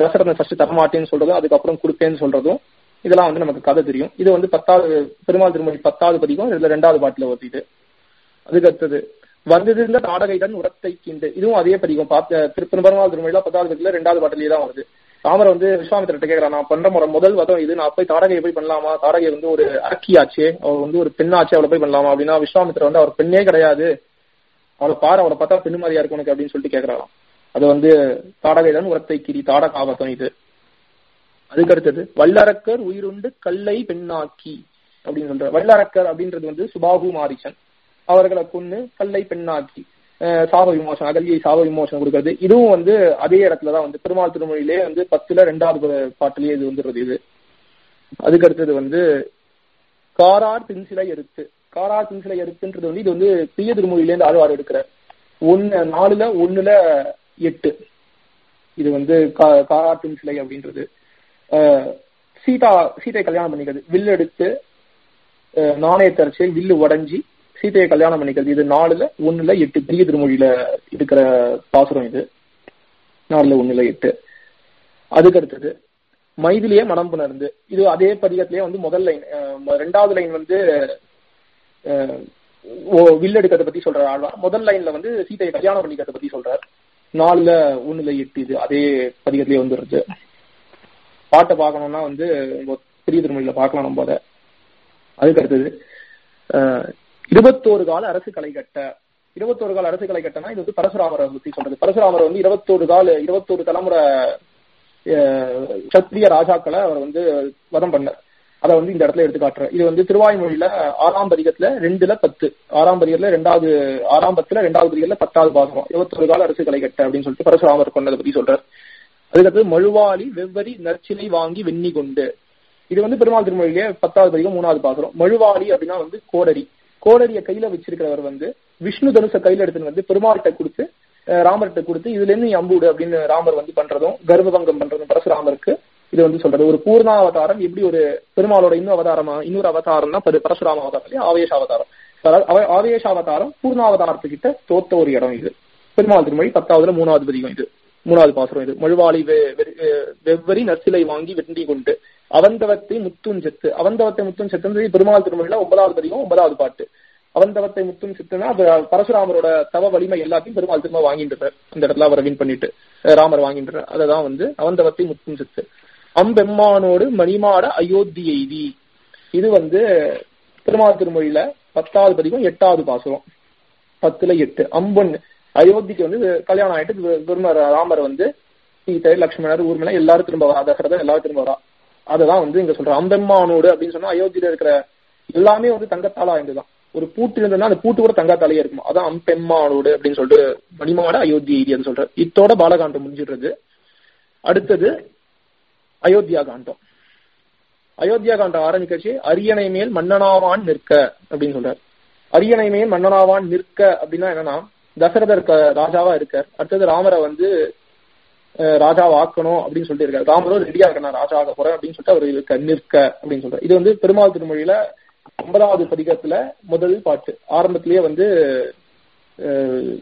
S1: தசரதன் ஃபர்ஸ்ட் தரமாட்டேன்னு சொல்றதும் அதுக்கப்புறம் கொடுப்பேன்னு சொல்றதும் இதெல்லாம் வந்து நமக்கு கதை தெரியும். இது வந்து பத்தாவது பெருமாள் திருமொழி பத்தாவது பதிகம் இதுல ரெண்டாவது பாட்டுல வருது இது. அதுக்கு அடுத்தது வந்ததிருந்த தாடகைடன் உரத்தை கிண்டு. இதுவும் அதே பதிகம் பார்த்த திரு திருமொழியில பத்தாவது பதில ரெண்டாவது பாட்டிலே தான் வருது. ராமர் வந்து விஸ்வாமித்திரட்ட கேட்கிறான் நான் பண்ற முறை முதல் வதம் இது நான் போய் தாடகையை போய் பண்ணலாமா? தாடகை வந்து ஒரு அரக்கியாச்சே அவர் வந்து ஒரு பெண்ணாச்சே அவளை போய் பண்ணலாமா? அப்படின்னா விஸ்வாமித்திர வந்து அவர் பெண்ணே கிடையாது. அவளை பாரு அவளை பார்த்தா பெண்ணு மாதிரியா இருக்கு உனக்கு அப்படின்னு சொல்லிட்டு கேட்கறான் அது வந்து தாடகைதான் உரத்தை கிரி தாடகாவத்தம் இது. அதுக்கு அடுத்தது வல்லரக்கர் உயிருண்டு கல்லை பெண்ணாக்கி அப்படின்னு சொல்ற வல்லரக்கர் அப்படின்றது வந்து சுபாகு மாரிசன். அவர்களை கொண்டு கல்லை பெண்ணாக்கி சாப விமோசனம் அகல்யை சாப விமோசனம் கொடுக்கறது. இதுவும் வந்து அதே இடத்துலதான் வந்து பெருமாள் திருமொழியிலே வந்து பத்துல ரெண்டாவது பாட்டிலேயே இது வந்துடுறது இது. அதுக்கு அடுத்தது வந்து காரார் தின்சிலை எருத்து. காரார் தின்சிலை எருத்துன்றது வந்து இது வந்து பிரிய திருமொழியிலேருந்து ஆழ்வார் எடுக்கிற ஒன்னு நாலுல ஒண்ணுல எட்டு. இது வந்து கா- காரார் தின்சிலை அப்படின்றது. சீதா சீதை கல்யாணம் பண்ணிக்கிறது. வில்லு எடுத்து அஹ், வில்லு உடஞ்சி சீதையை கல்யாணம் பண்ணிக்கிறது. இது நாலுல ஒண்ணுல எட்டு பெரிய திருமொழியில இருக்கிற பாசுரம் இது. நாலுல ஒண்ணுல எட்டு. அதுக்கு அடுத்தது மைதிலியே மனம் புணர்ந்து. இது அதே பதிகத்திலேயே வந்து முதல் லைன் ரெண்டாவது லைன் வந்து ஓ வில் எடுக்கிறத பத்தி சொல்ற ஆழ்வார். முதல் லைன்ல வந்து சீதையை கல்யாணம் பண்ணிக்கிறத பத்தி சொல்றாரு. நாலுல ஒண்ணுல எட்டு இது அதே பதிகத்திலேயே வந்துருச்சு பாட்டை பார்க்கணும்னா வந்து பெரிய திருமொழியில பார்க்கலாம் நம்ம அதை. அதுக்கு அடுத்தது இருபத்தோரு கால அரசு கலை கட்ட. இருபத்தோரு கால அரசு கலை கட்டனா இது வந்து பரசுராமரை பத்தி சொல்றது. பரசுராமர் வந்து இருபத்தோரு கால இருபத்தோரு தலைமுறை சத்திரிய ராஜாக்களை அவர் வந்து வதம் பண்ணார். அதை வந்து இந்த இடத்துல எடுத்து இது வந்து திருவாய்மொழியில ஆறாம் பதிகத்துல ரெண்டுல பத்து. ஆறாம் பதிகத்துல ரெண்டாவது ஆறாம் பத்துல ரெண்டாவது பதிகத்துல பத்தாவது பாகம். இருபத்தொரு கால அரசு கலை கட்ட அப்படின்னு சொல்லிட்டு பரசுராமர் கொண்டதை பத்தி சொல்றாரு. அதுக்கடுத்து மழுவாளி வெவ்வரி நற்சிலை வாங்கி வெண்ணி கொண்டு. இது வந்து பெருமாள் திருமொழியிலே பத்தாவது பதிகம் மூணாவது பாசுரம் மழுவாளி அப்படின்னா வந்து கோடரி. கோடரிய கையில வச்சிருக்கிறவர் வந்து விஷ்ணு தனுச கையில எடுத்துன்னு வந்து பெருமாள்கிட்ட கொடுத்து ராமர்கிட்ட கொடுத்து இதுல இருந்து நீ அம்புடு அப்படின்னு ராமர் வந்து பண்றதும் கர்ப்பபங்கம் பண்றதும் பரசுராமருக்கு இது வந்து சொல்றது. ஒரு பூர்ணாவதாரம் எப்படி ஒரு பெருமாளோட இன்னும் அவதாரமா இன்னொரு அவதாரம் தான் பரசுராம அவதாரம் இல்லையா? ஆவேஷ அவதாரம். அதாவது ஆவேஷ அவதாரம் பூர்ணாவதாரத்துக்கிட்ட தோத்த ஒரு இடம் இது. பெருமாள் திருமொழி பத்தாவதுல மூணாவது பதிகம் இது. மூணாவது பாசுரம் இது. மழுவாளி வெ- வெவ்வரி நர்சிலை வாங்கி வெண்டி கொண்டு அவந்தவத்தை முத்தும் செத்து அவந்தவத்தை முத்தும் செத்துன்றது பெருமாள் திருமொழியில ஒன்பதாவது பதிகம் ஒன்பதாவது பாட்டு. அவந்தவத்தை முத்தும் செத்துனா பரசுராமரோட தவ வலிமை எல்லாத்தையும் பெருமாள் திரும்ப வாங்கின்றார். அந்த இடத்துல அவரை வின் பண்ணிட்டு ராமர் வாங்கின்றார். அததான் வந்து அவந்தவத்தை முத்தும் செத்து. அம்பெம்மானோடு மணிமாட அயோத்தி எய்தி. இது வந்து பெருமாள் திருமொழியில பத்தாவது பதிகம் எட்டாவது பாசுரம். பத்துல எட்டு. அம்பொன் அயோத்திக்கு வந்து கல்யாணம் ஆயிட்டு பெருமாள் ராமர் வந்து சீதை லட்சுமணர் ஊர்மலை எல்லாரும் திரும்ப வரா தசரதன் எல்லாரும் திரும்ப வரா அதுதான் வந்து இங்க சொல்ற அம்பெம்மானோடு அப்படின்னு சொன்னா அயோத்தியில இருக்கிற எல்லாமே வந்து தங்கத்தாலா இருந்துதான் ஒரு பூட்டு இருந்ததுன்னா அந்த பூட்டு கூட தங்கத்தாலேயே இருக்கும்? அதான் அம்பெம்மானோடு அப்படின்னு சொல்லிட்டு மணிமாட அயோத்தி ஏரியான்னு சொல்ற. இத்தோட பாலகாண்டம் முடிஞ்சிடுறது. அடுத்தது அயோத்தியா காண்டம். அயோத்தியா காண்டம் ஆரம்பிக்கச்சு அரியணை மேல் மன்னனாவான் நிற்க அப்படின்னு சொல்றார். அரியணை மேல் மன்னனாவான் நிற்க அப்படின்னா என்னன்னா தசரதர் ராஜாவா இருக்கார். அடுத்தது ராமரை வந்து ராஜாவாக்கணும் அப்படின்னு சொல்லிட்டு இருக்காரு ராமரும் ரெடியா இருக்க நான் ராஜா ஆக போறேன் அப்படின்னு சொல்லிட்டு அவர் நிற்க அப்படின்னு சொல்றாரு. இது வந்து பெருமாள் திருமொழியில ஒன்பதாவது பதிகத்துல முதல் பாட்டு. ஆரம்பத்திலேயே வந்து அஹ்,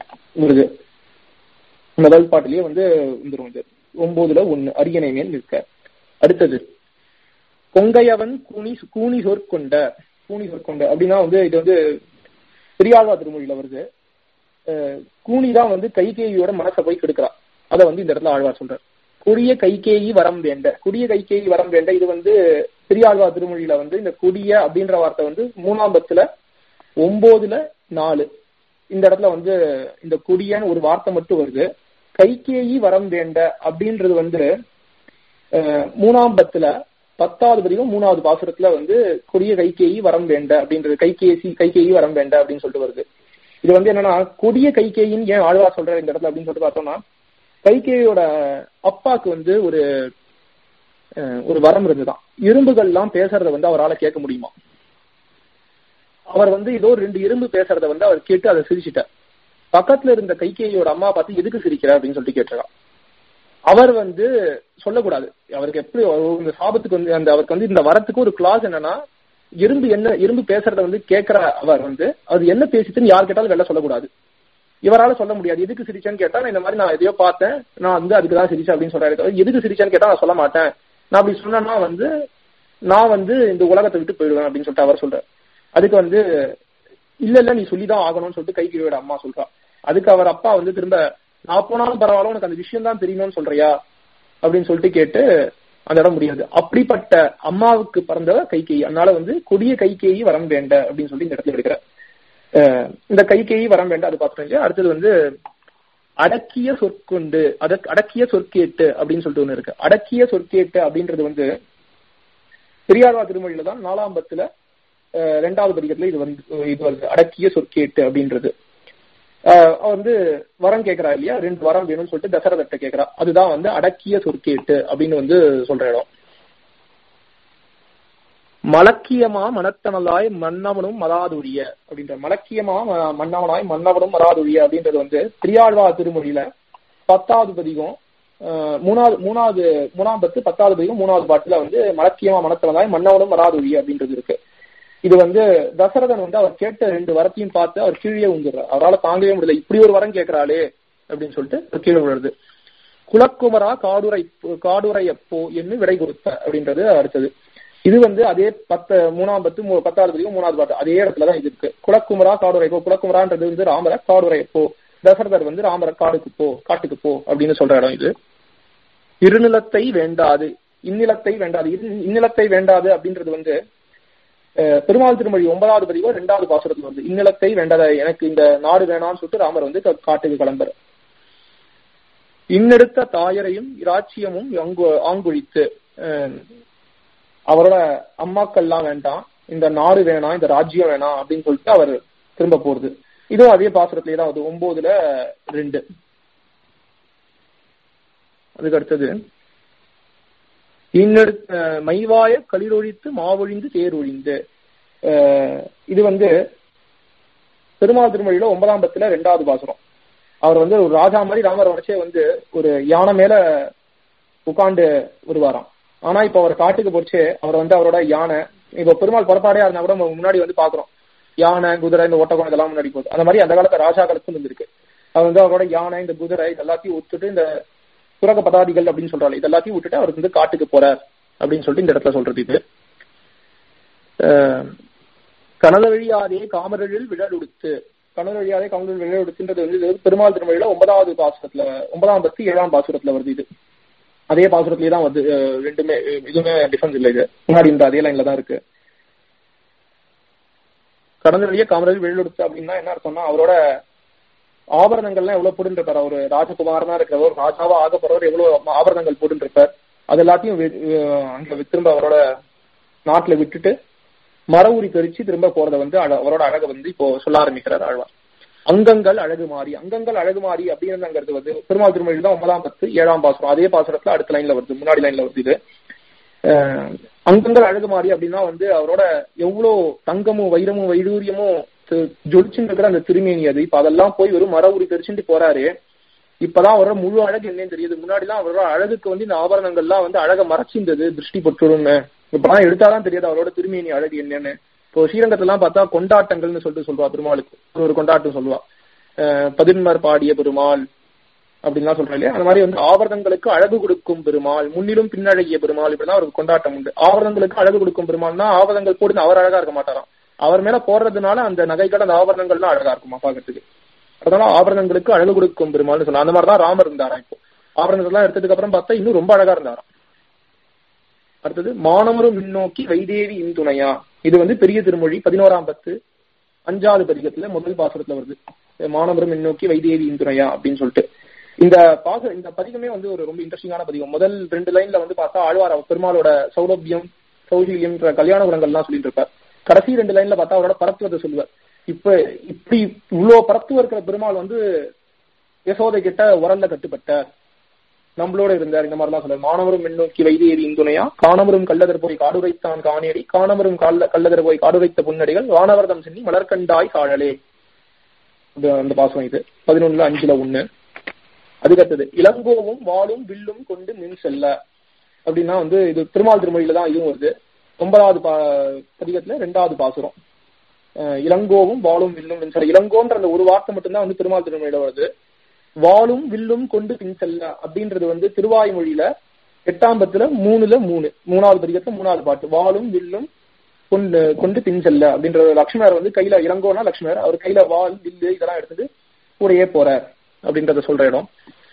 S1: முதல் பாட்டிலேயே வந்து வந்துரும் இது ஒன்பதுல ஒண்ணு அரியணை மேல் நிற்க. அடுத்தது கொங்கையவன் கூனி கூனி சொற்கொண்ட கூனி சொற்கொண்ட அப்படின்னா வந்து இது வந்து பெரியாழ்வா திருமொழியில வருது. அஹ் கூனி தான் வந்து கைகேயியோட மனசை போய் கெடுக்கிறான் அதை வந்து இந்த இடத்துல ஆழ்வார் சொல்றார். கொடிய கைகேயி வரம் வேண்ட. கொடிய கைகேயி வரம் வேண்ட. இது வந்து பெரியாழ்வா திருமொழியில வந்து இந்த கொடிய அப்படின்ற வார்த்தை வந்து மூணாம் பத்துல ஒன்பதுல நாலு. இந்த இடத்துல வந்து இந்த கொடியன்னு ஒரு வார்த்தை மட்டும் வருது. கைகேயி வரம் வேண்ட அப்படின்றது வந்து மூணாம் பத்துல பத்தாவது பதிவும் மூணாவது பாசுரத்துல வந்து கொடிய கைகேயி வரம் வேண்ட அப்படின்றது. கைகேசி கைகேயி வரம் வேண்ட அப்படின்னு சொல்லிட்டு வருது. இது வந்து என்னன்னா கொடிய கைகேயின்னு ஏன் ஆழ்வார் சொல்றாரு இந்த இடத்துல அப்படின்னு சொல்லிட்டு பார்த்தோம்னா கைகேயோட அப்பாக்கு வந்து ஒரு ஒரு வரம் இருந்துதான். இரும்புகள்லாம் பேசுறத வந்து அவரால் கேட்க முடியுமா? அவர் வந்து ஏதோ ரெண்டு இரும்பு பேசுறத வந்து அவர் கேட்டு அதை சிரிச்சிட்டார். பக்கத்துல இருந்த கைகேயோட அம்மா பார்த்து எதுக்கு சிரிக்கிற? அப்படின்னு சொல்லிட்டு கேட்டிருக்கான். அவர் வந்து சொல்லக்கூடாது. அவருக்கு எப்படி இந்த சாபத்துக்கு வந்து அந்த அவருக்கு வந்து இந்த வரத்துக்கு ஒரு கிளாஸ் என்னன்னா இரும்பு என்ன இரும்பு பேசுறத வந்து கேட்கிற அவர் வந்து அது என்ன பேசிட்டுன்னு யார் கேட்டாலும் வெளில சொல்லக்கூடாது. இவரால சொல்ல முடியாது. எதுக்கு சிரிச்சேன்னு கேட்டா நான் இந்த மாதிரி நான் எதையோ பார்த்தேன். நான் வந்து அதுக்கு தான் சிரிச்சேன் அப்படின்னு சொல்றாரு. தவிர, எதுக்கு சிரிச்சேன்னு கேட்டா நான் சொல்ல மாட்டேன். நான் அப்படி சொன்னேன்னா வந்து நான் வந்து இந்த உலகத்தை விட்டு போயிடுவேன் அப்படின்னு சொல்லிட்டு அவர் சொல்றாரு. அதுக்கு வந்து இல்ல இல்ல நீ சொல்லிதான் ஆகணும்னு சொல்லிட்டு கைகிரியோட அம்மா சொல்றா. அதுக்கு அவர் அப்பா வந்து திரும்ப நான் போனாலும் பரவாயில்ல உனக்கு அந்த விஷயம் தான் தெரியணும்னு சொல்றியா? அப்படின்னு சொல்லிட்டு கேட்டு அந்த இடம் முடியாது. அப்படிப்பட்ட அம்மாவுக்கு பிறந்தவ கைகேயி. அதனால வந்து கொடிய கைகேயி வரம் வேண்ட அப்படின்னு சொல்லி இந்த இடத்துல எடுக்கிறார் இந்த கைகேயி வரம் வேண்டாம் அது பார்த்துட்டோம் இல்லையா? அடுத்தது வந்து அடக்கிய சொற்கொண்டு அதக் அடக்கிய சொற்கேட்டு அப்படின்னு சொல்லிட்டு ஒண்ணு இருக்கு. அடக்கிய சொற்கேட்டு அப்படின்றது வந்து பெரியாழ்வா திருமொழியில தான் நாலாம் பத்துல ரெண்டாவது பதிகத்துல இது வந்து இது வருது. அடக்கிய சொற்கேட்டு அப்படின்றது. வந்து வரம் கேட்கறா இல்லையா? ரெண்டு வரம் வேணும்னு சொல்லிட்டு தசரதத்தை கேட்கறா அதுதான் வந்து அடக்கிய சொற்கேட்டு அப்படின்னு வந்து சொல்ற இடம். மலக்கியமா மனத்தனலாய் மன்னவனும் மலாதுரிய அப்படின்ற மலக்கியமா ம- மன்னவனாய் மன்னவனும் மலாதுரிய அப்படின்றது வந்து திரியாழ்வா திருமொழியில பத்தாவது பதிகம் மூணாவது மூணாவது மூணாம் பத்து பத்தாவது பதிகம் மூணாவது பாட்டுல வந்து மலக்கியமா மனத்தனலாய் மன்னவனும் மலாதுரிய அப்படின்றது இருக்கு. இது வந்து தசரதன் வந்து அவர் கேட்ட ரெண்டு வரத்தையும் பார்த்து அவர் கீழே உங்குறார் அவரால் தாங்கவே முடியல. இப்படி ஒரு வரம் கேட்கிறாளே அப்படின்னு சொல்லிட்டு கீழே விழுறது. குலக்குமரா காடுரை காடுரையப்போ என்று விடை கொடுத்த அப்படின்றது அடுத்தது. இது வந்து அதே பத்து மூணாம் பத்து மூ- பத்தாவது பதிகம் மூணாவது பாட்டு. அதே இடத்துலதான் இது இருக்கு. குலக்குமரா காடுரைப்போ குலக்குமரான்றது வந்து ராமர காடுரையப்போ தசரதர் வந்து ராமர காடுக்கு போ காட்டுக்கு போ அப்படின்னு சொல்ற இடம் இது. இருநிலத்தை வேண்டாது இந்நிலத்தை வேண்டாது இரு- இந்நிலத்தை வேண்டாது அப்படின்றது வந்து பெருமாள் திருமொழி ஒன்பதாவது பதிவோ ரெண்டாவது பாசுரத்துல வந்து இந்நிலத்தை வேண்டாத எனக்கு இந்த நாடு வேணாம்னு சொல்லிட்டு ராமர் வந்து காட்டுக்கு கிளம்புற இன்னெடுத்த தாயரையும் இராச்சியமும் அங்கு ஆங்குழித்து அவரோட அம்மாக்கள்லாம் வேண்டாம் இந்த நாடு வேணாம் இந்த ராஜ்யம் வேணாம் அப்படின்னு சொல்லிட்டு அவர் திரும்ப போறது. இதுவும் அதே பாசுரத்திலே தான் வருது ஒன்பதுல ரெண்டு. அதுக்கு அடுத்தது இன்னெடுத்த மைவாய களிரொழித்து மாவொழிந்து தேரொழிந்து. ஒழிந்து இது வந்து பெருமாள் திருமொழியில ஒன்பதாம் பத்துல ரெண்டாவது பாசுரம். அவர் வந்து ஒரு ராஜா மாதிரி ராமர் வரைச்சே வந்து ஒரு யானை மேல உட்காண்டு வருவாராம். ஆனா இப்ப அவர் காட்டுக்கு போச்சு அவர் வந்து அவரோட யானை. இப்ப பெருமாள் புறப்பாடையா இருந்தா கூட நம்ம முன்னாடி வந்து பாக்குறோம். யானை குதிரை இந்த ஓட்டக்கோணம் இதெல்லாம் முன்னாடி போகுது. அந்த மாதிரி அந்த காலத்துல ராஜா இருந்திருக்கு. அவர் வந்து அவரோட யானை இந்த குதிரை இது எல்லாத்தையும் விட்டுட்டு இந்த சுரக பதாதிகள் அப்படின்னு சொல்றாரு இது எல்லாத்தையும் விட்டுட்டு அவர் வந்து காட்டுக்கு போறார் அப்படின்னு சொல்லிட்டு இந்த இடத்துல சொல்றது இது. அஹ், கனல வழியாதே காமரழில் விழலுடுத்து. கனல வழியாதே காமரழில் விழலுடுத்துன்றது வந்து பெருமாள் திருமொழியில ஒன்பதாவது பாசுரத்துல ஒன்பதாம் பத்து ஏழாம் பாசுரத்துல வருது இது. அதே பாசுரத்திலே தான் வந்து ரெண்டுமே இதுவுமே டிஃபரன்ஸ் இல்லை இது. முன்னாடி இந்த அதே லைன்ல தான் இருக்கு. கடந்த வழியே காமராஜ் வெளியெடுத்து அப்படின்னா என்ன அர்த்தம்னா அவரோட ஆபரணங்கள்லாம் எவ்வளவு போட்டுருப்பார் அவர் ராஜகுமாரனா இருக்கிறவர் ராஜாவா ஆக போறவர் எவ்வளவு ஆபரணங்கள் போட்டுருப்பார் அது எல்லாத்தையும் அங்க திரும்ப அவரோட நாட்டுல விட்டுட்டு மர உரி தெரிச்சு திரும்ப போறத வந்து அவரோட அழகை வந்து இப்போ சொல்ல ஆரம்பிக்கிறார் ஆழ்வார். அங்கங்கள் அழகு மாறி அங்கங்கள் அழகு மாறி அப்படிங்கிறது வந்து பெருமாள் திருமொழியில் தான் ஒன்பதாம் பத்து ஏழாம் பாசுரம் அதே பாசுரத்துல அடுத்த லைன்ல வருது முன்னாடி லைன்ல வருது இது. அங்கங்கள் அழகு மாறி அப்படின்னா வந்து அவரோட எவ்வளவு தங்கமும் வைரமும் வைடூரியமும் து- ஜொலிச்சுன்னு இருக்கிற அந்த திருமேனி அது. இப்ப அதெல்லாம் போய் வெறும் மர உரி தெரிச்சுட்டு போறாரு. இப்பதான் அவரோட முழு அழகு என்னன்னு தெரியுது. முன்னாடிலாம் அவரோட அழகுக்கு வந்து இந்த ஆபரணங்கள்லாம் வந்து அழக மறைச்சிருந்தது திருஷ்டி பட்டுருன்னு இப்பதான் எடுத்தாதான் தெரியாது அவரோட திருமேனி அழகு என்னன்னு. இப்போ ஸ்ரீரங்கத்துல பார்த்தா கொண்டாட்டங்கள்னு சொல்லிட்டு சொல்லுவா பெருமாளுக்கு. ஒரு ஒரு கொண்டாட்டம் சொல்லுவா. பதின்மர் பாடிய பெருமாள் அப்படின்லாம் சொல்றோம் இல்லையா? அந்த மாதிரி வந்து ஆவரணங்களுக்கு அழகு கொடுக்கும் பெருமாள் முன்னிலும் பின்னழகிய பெருமாள் இப்படிதான் ஒரு கொண்டாட்டம் உண்டு. ஆவரணங்களுக்கு அழகு கொடுக்கும் பெருமாள்னா ஆவரணங்கள் போட்டு அவர் அழகா இருக்க மாட்டாராம். அவர் மேல போடுறதுனால அந்த நகைகள் அந்த ஆவரணங்கள்லாம் அழகா இருக்குமா பாக்கிறதுக்கு அதனால ஆபரணங்களுக்கு அழகு கொடுக்கும் பெருமாள்னு சொல்லலாம் அந்த மாதிரிதான் ராமர் இருந்தாரா இப்போ. ஆபரணங்கள்லாம் எடுத்ததுக்கு அப்புறம் பார்த்தா இன்னும் ரொம்ப அழகா இருந்தாராம். அடுத்தது மானவரும் முன்னோக்கி வைதேவி இந்துணையா. இது வந்து பெரிய திருமொழி பதினோராம் பத்து அஞ்சாவது பதிகத்துல முதல் பாசுரத்துல வருது. மாணவரும் முன்னோக்கி வைதேவி இந்துரையா அப்படின்னு சொல்லிட்டு. இந்த பாச இந்த பதிகமே வந்து ஒரு ரொம்ப இன்ட்ரெஸ்டிங்கான பதிகம். முதல் ரெண்டு லைன்ல வந்து பார்த்தா ஆழ்வார் அவர் பெருமாளோட சௌலபியம் சௌகரியம் கல்யாண குணங்கள்லாம் சொல்லிட்டு இருப்பார் கடைசி ரெண்டு லைன்ல பார்த்தா அவரோட பரத்துவத்தை சொல்லுவார். இப்ப இப்படி இவ்வளவு பரத்துவ இருக்கிற பெருமாள் வந்து யசோதை கிட்ட உரல்ல கட்டுப்பட்டார். நம்மளோட இருந்தார் இந்த மாதிரிலாம் சொல்றாரு மாணவரும் முன்னோக்கி ஏறி இந்துணையா? காணவரும் கள்ளதர் போய் காடுரைத்தான் காணியடி காணவரும் கள்ள கள்ளதர் போய் காடுரைத்த புன்னடிகள். வானவர்தம் சென்னி மலர்கண்டாய் காழலே. அந்த பாசம் இது. பதினொன்னுல அஞ்சுல ஒண்ணு. அதுக்கடுத்தது இளங்கோவும் வாளும் வில்லும் கொண்டு மின் செல்ல. அப்படின்னா வந்து இது திருமால் திருமொழியில தான் இதுவும் வருது. ஒன்பதாவது பா பதிகத்துல ரெண்டாவது பாசுரம். இளங்கோவும் வாளும் வில்லும் மின் இளங்கோன்ற அந்த ஒரு வார்த்தை மட்டும்தான் வந்து திருமால் திருமொழியில வருது. வாளும் வில்லும் கொண்டு பின் செல்ல அப்படின்றது வந்து திருவாய்மொழியில எட்டாம் பத்துல மூணுல மூணு. மூணாவது பதிகத்துல மூணாவது பாட்டு. வாளும் வில்லும் கொண்டு கொண்டு பின் செல்ல அப்படின்ற லக்ஷ்மணர் வந்து கையில இறங்கோனா லக்ஷ்மணர். அவர் கையில வால் வில்லு இதெல்லாம் எடுத்துட்டு கூடையே போறார் அப்படின்றத சொல்ற இடம்.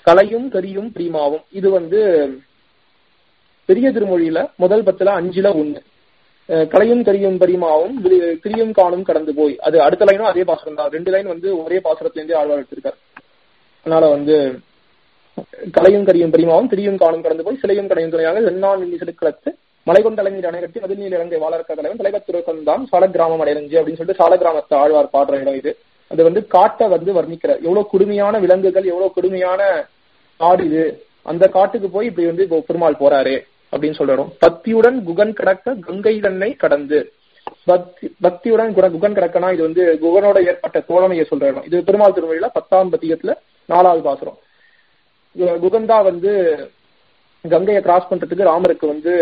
S1: கலையும் கரியும் பிரீமாவும். இது வந்து பெரிய திருமொழியில முதல் பத்துல அஞ்சுல ஒண்ணு. கலையும் கரியும் பரிமாவும் கிரியும் காணும் கடந்து போய். அது அடுத்த லைனும் அதே பாசுரம் தான் ரெண்டு லைன் வந்து ஒரே பாசுரத்துல இருந்தே ஆழ்வார் எடுத்திருக்காரு. அதனால வந்து கலையும் கரியும் பெரியமாவும் திரியும் காணும் கடந்து போய் சிலையும் கடையும் துணையாக வெண்ணான் செலுக்களத்து மலை கொண்ட அலைஞர் அணை கட்டி மதில் நீர் இலங்கை வாழற்க தலைவன் தலைவத்துறை கொண்டான் சால கிராமம் அடையஞ்சு அப்படின்னு சொல்லிட்டு சால கிராமத்தை ஆழ்வார் பாடுற இடம் இது. அது வந்து காட்டை வந்து வர்ணிக்கிற எவ்வளவு கொடுமையான விலங்குகள் எவ்வளவு கொடுமையான காடு இது. அந்த காட்டுக்கு போய் இப்படி வந்து இப்போ பெருமாள் போறாரு அப்படின்னு சொல்றோம் பக்தியுடன் குகன் கடக்க கங்கை தன்னை கடந்து. பக்தி பக்தியுடன் குகன் கடக்கனா இது வந்து குகனோட ஏற்பட்ட தோழமையை சொல்றோம் இது பெருமாள் திருமொழியில பத்தாம் பதிகத்துல நாலாவது பாசுரம். குகந்தா வந்து கங்கையை கிராஸ் பண்றதுக்கு ராமருக்கு வந்து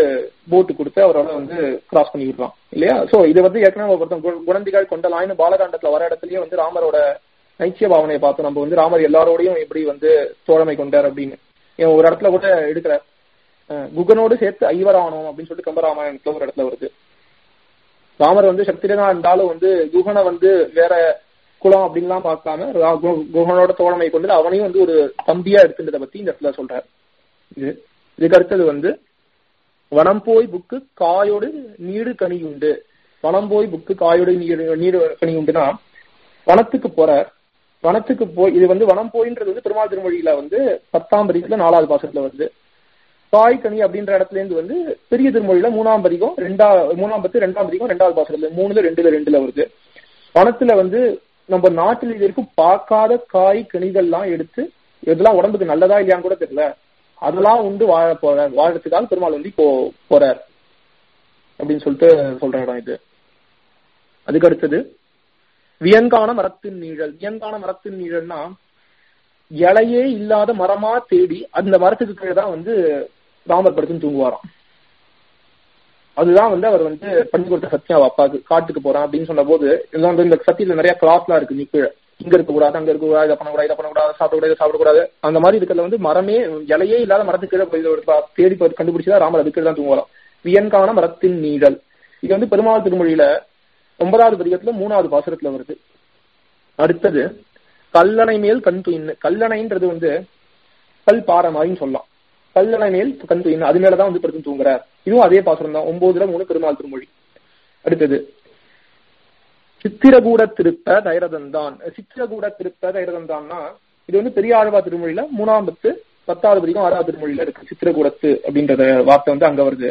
S1: போட்டு கொடுத்து அவரோட வந்து கிராஸ் பண்ணி இல்லையா? சோ இது வந்து ஏற்கனவே ஒருத்தன் குணந்திகள் கொண்டலாயின்னு பாலகாண்டத்துல வர இடத்துலயே வந்து ராமரோட நைச்சிய பாவனையை பார்த்தோம் நம்ம வந்து ராமர் எல்லாரோடையும் எப்படி வந்து தோழமை கொண்டார் அப்படின்னு. ஒரு இடத்துல கூட எடுக்கிற குகனோடு சேர்த்து ஐவரானோம் அப்படின்னு சொல்லிட்டு கம்பராமாயணத்துல ஒரு இடத்துல வருது. ராமர் வந்து சக்திரனா இருந்தாலும் வந்து குகனை வந்து வேற குலம் அப்படின்லாம் பார்க்காம குகனோட தோழமை கொண்டு அவனையும் வந்து ஒரு தம்பியா எடுத்துட்டதை பத்தி இந்த இடத்துல சொல்றாரு. இது இதுக்கு அடுத்தது வந்து வனம் போய் புக்கு காயோடு நீடு கனி உண்டு வனம் போய் புக்கு காயோடு நீடு நீடு கனி உண்டுனா வனத்துக்கு போற வனத்துக்கு போய் இது வந்து வனம் போயின்றது வந்து பெருமாள் திருமொழியில வந்து பத்தாம் பதிகத்துல நாலாவது பாசத்துல வருது. காய் கனி அப்படின்ற இடத்துல இருந்து வந்து பெரிய திருமொழியில மூணாம் பதிகம் ரெண்டா மூணாம் பத்து ரெண்டாம் பதிகம் ரெண்டாவது பாசத்துல மூணுல ரெண்டுல ரெண்டுல வருது. வனத்துல வந்து நம்ம நாட்டில் இது வரைக்கும் பார்க்காத காய் கனிகள்லாம் எடுத்து இதெல்லாம் உடம்புக்கு நல்லதா இல்லையான்னு கூட தெரியல. அதெல்லாம் உண்டு வாழ போற வாழறதுக்காக பெருமாள் வந்து இப்போ போறார். அப்படின்னு சொல்லிட்டு சொல்ற இடம் இது. அதுக்கு அடுத்தது வியங்கான மரத்தின் நீழல். வியங்கான மரத்தின் நீழல்னா இலையே இல்லாத மரமா தேடி அந்த மரத்துக்கு கீழே தான் வந்து ராமர் படுத்துன்னு தூங்குவாராம். அதுதான் வந்து அவர் வந்து பண்ணி கொடுத்த சத்தியம் அப்பாவுக்கு காட்டுக்கு போறான் அப்படின்னு சொன்ன போது இந்த சத்தியில நிறைய கிளாஸ்லாம் இருக்கு நீ கீழே இங்க இருக்க கூடாது அங்க இருக்க கூடாது இதை பண்ணக்கூடாது இதை பண்ணக்கூடாது சாப்பிடக்கூடாது சாப்பிடக்கூடாது. அந்த மாதிரி இருக்கிறதுல வந்து மரமே இலையே இல்லாத மரத்துக்கு கீழே போய் தேடி போய் கண்டுபிடிச்சதா ராமர் அதுக்கு தான் தூங்குவாராம். வியன்கான மரத்தின் நீழல் இது வந்து பெருமாள் திருமொழியில ஒன்பதாவது பதிகத்துல மூணாவது பாசுரத்துல வருது. அடுத்தது கல்லணை மேல் கண் துயின்னு. கல்லணைன்றது வந்து கல் பாறை மாதிரின்னு சொல்லலாம். கல்லணை மேல் கண் துயின்னு. அது மேலதான் வந்து படுத்து தூங்குறார். இதுவும் அதே பாசுரம் தான் ஒன்பதுல மூணு பெருமாள் திருமொழி. அடுத்தது சித்திரகூட திருப்ப தைரதந்தான். சித்திரகூட திருப்ப தைரதந்தான்னா இது வந்து பெரிய ஆழ்வா திருமொழியில மூணாம் பத்து பத்தாவது வரைக்கும் ஆறாவது திருமொழியில இருக்கு. சித்திரகூடத்து அப்படின்றத வார்த்தை வந்து அங்க வருது.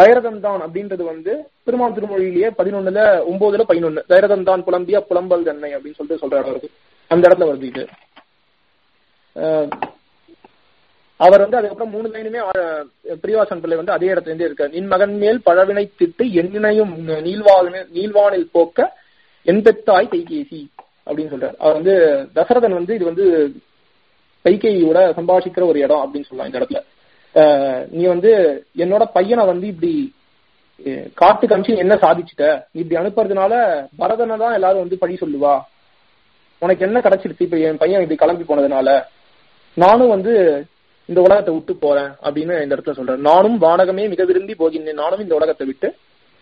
S1: தைரதந்தான் அப்படின்றது வந்து பெருமாள் திருமொழியிலேயே பதினொன்னுல ஒன்பதுல பதினொன்னு. தைரதந்தான் புலம்பிய புலம்பல் தன்னை அப்படின்னு சொல்லிட்டு சொல்றாரு இடம் அந்த இடத்துல வருது இது. அவர் வந்து அதுக்கப்புறம் மூணு லைனுமே பிரிவாசன் பிள்ளை வந்து அதே இடத்துல இருந்தே இருக்காரு. நின் மகன் மேல் பழவினை திட்டு என்னையும் நீள்வானில் நீள்வானில் போக்க என் பெத்தாய் கைகேசி அப்படின்னு சொல்றாரு. அவர் வந்து தசரதன் வந்து இது வந்து கைகேயோட சம்பாஷிக்கிற ஒரு இடம் அப்படின்னு சொல்லலாம் இந்த இடத்துல. நீ வந்து என்னோட பையனை வந்து இப்படி காட்டு காமிச்சு என்ன சாதிச்சுட்ட? நீ இப்படி அனுப்புறதுனால பரதனை தான் எல்லாரும் வந்து பழி சொல்லுவா. உனக்கு என்ன கிடைச்சிருச்சு? இப்ப என் பையன் இப்படி கிளம்பி போனதுனால. நானும் வந்து இந்த உலகத்தை விட்டு போறேன் அப்படின்னு இந்த இடத்துல சொல்றேன் நானும் வானகமே மிக விரும்பி போகின்றேன். நானும் இந்த உலகத்தை விட்டு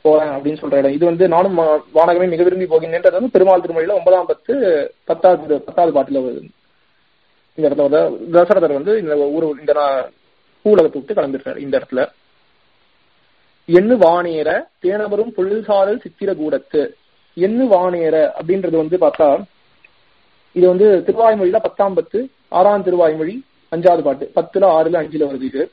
S1: போறேன் அப்படின்னு சொல்ற இடம். இது வந்து நானும் வானகமே மிக விரும்பி போகின்றேன்றது வந்து பெருமாள் திருமொழியில ஒன்பதாம் பத்து பத்தாவது பத்தாவது பாட்டுல வருது இந்த இடத்துல தசரதர் வந்து இந்த ஊர் இந்த நா- பூலகத்தை விட்டு கலந்துருக்காரு இந்த இடத்துல. எண்ணு வானேர தேனவரும் பொருள்சாரல் சித்திரகூடத்து எண்ணு வானேர அப்படின்றது வந்து பார்த்தா இது வந்து திருவாய்மொழியில பத்தாம் பத்து ஆறாம் திருவாய்மொழி அஞ்சாவது பாட்டு. பத்துல ஆறுல அஞ்சுல வருது இது.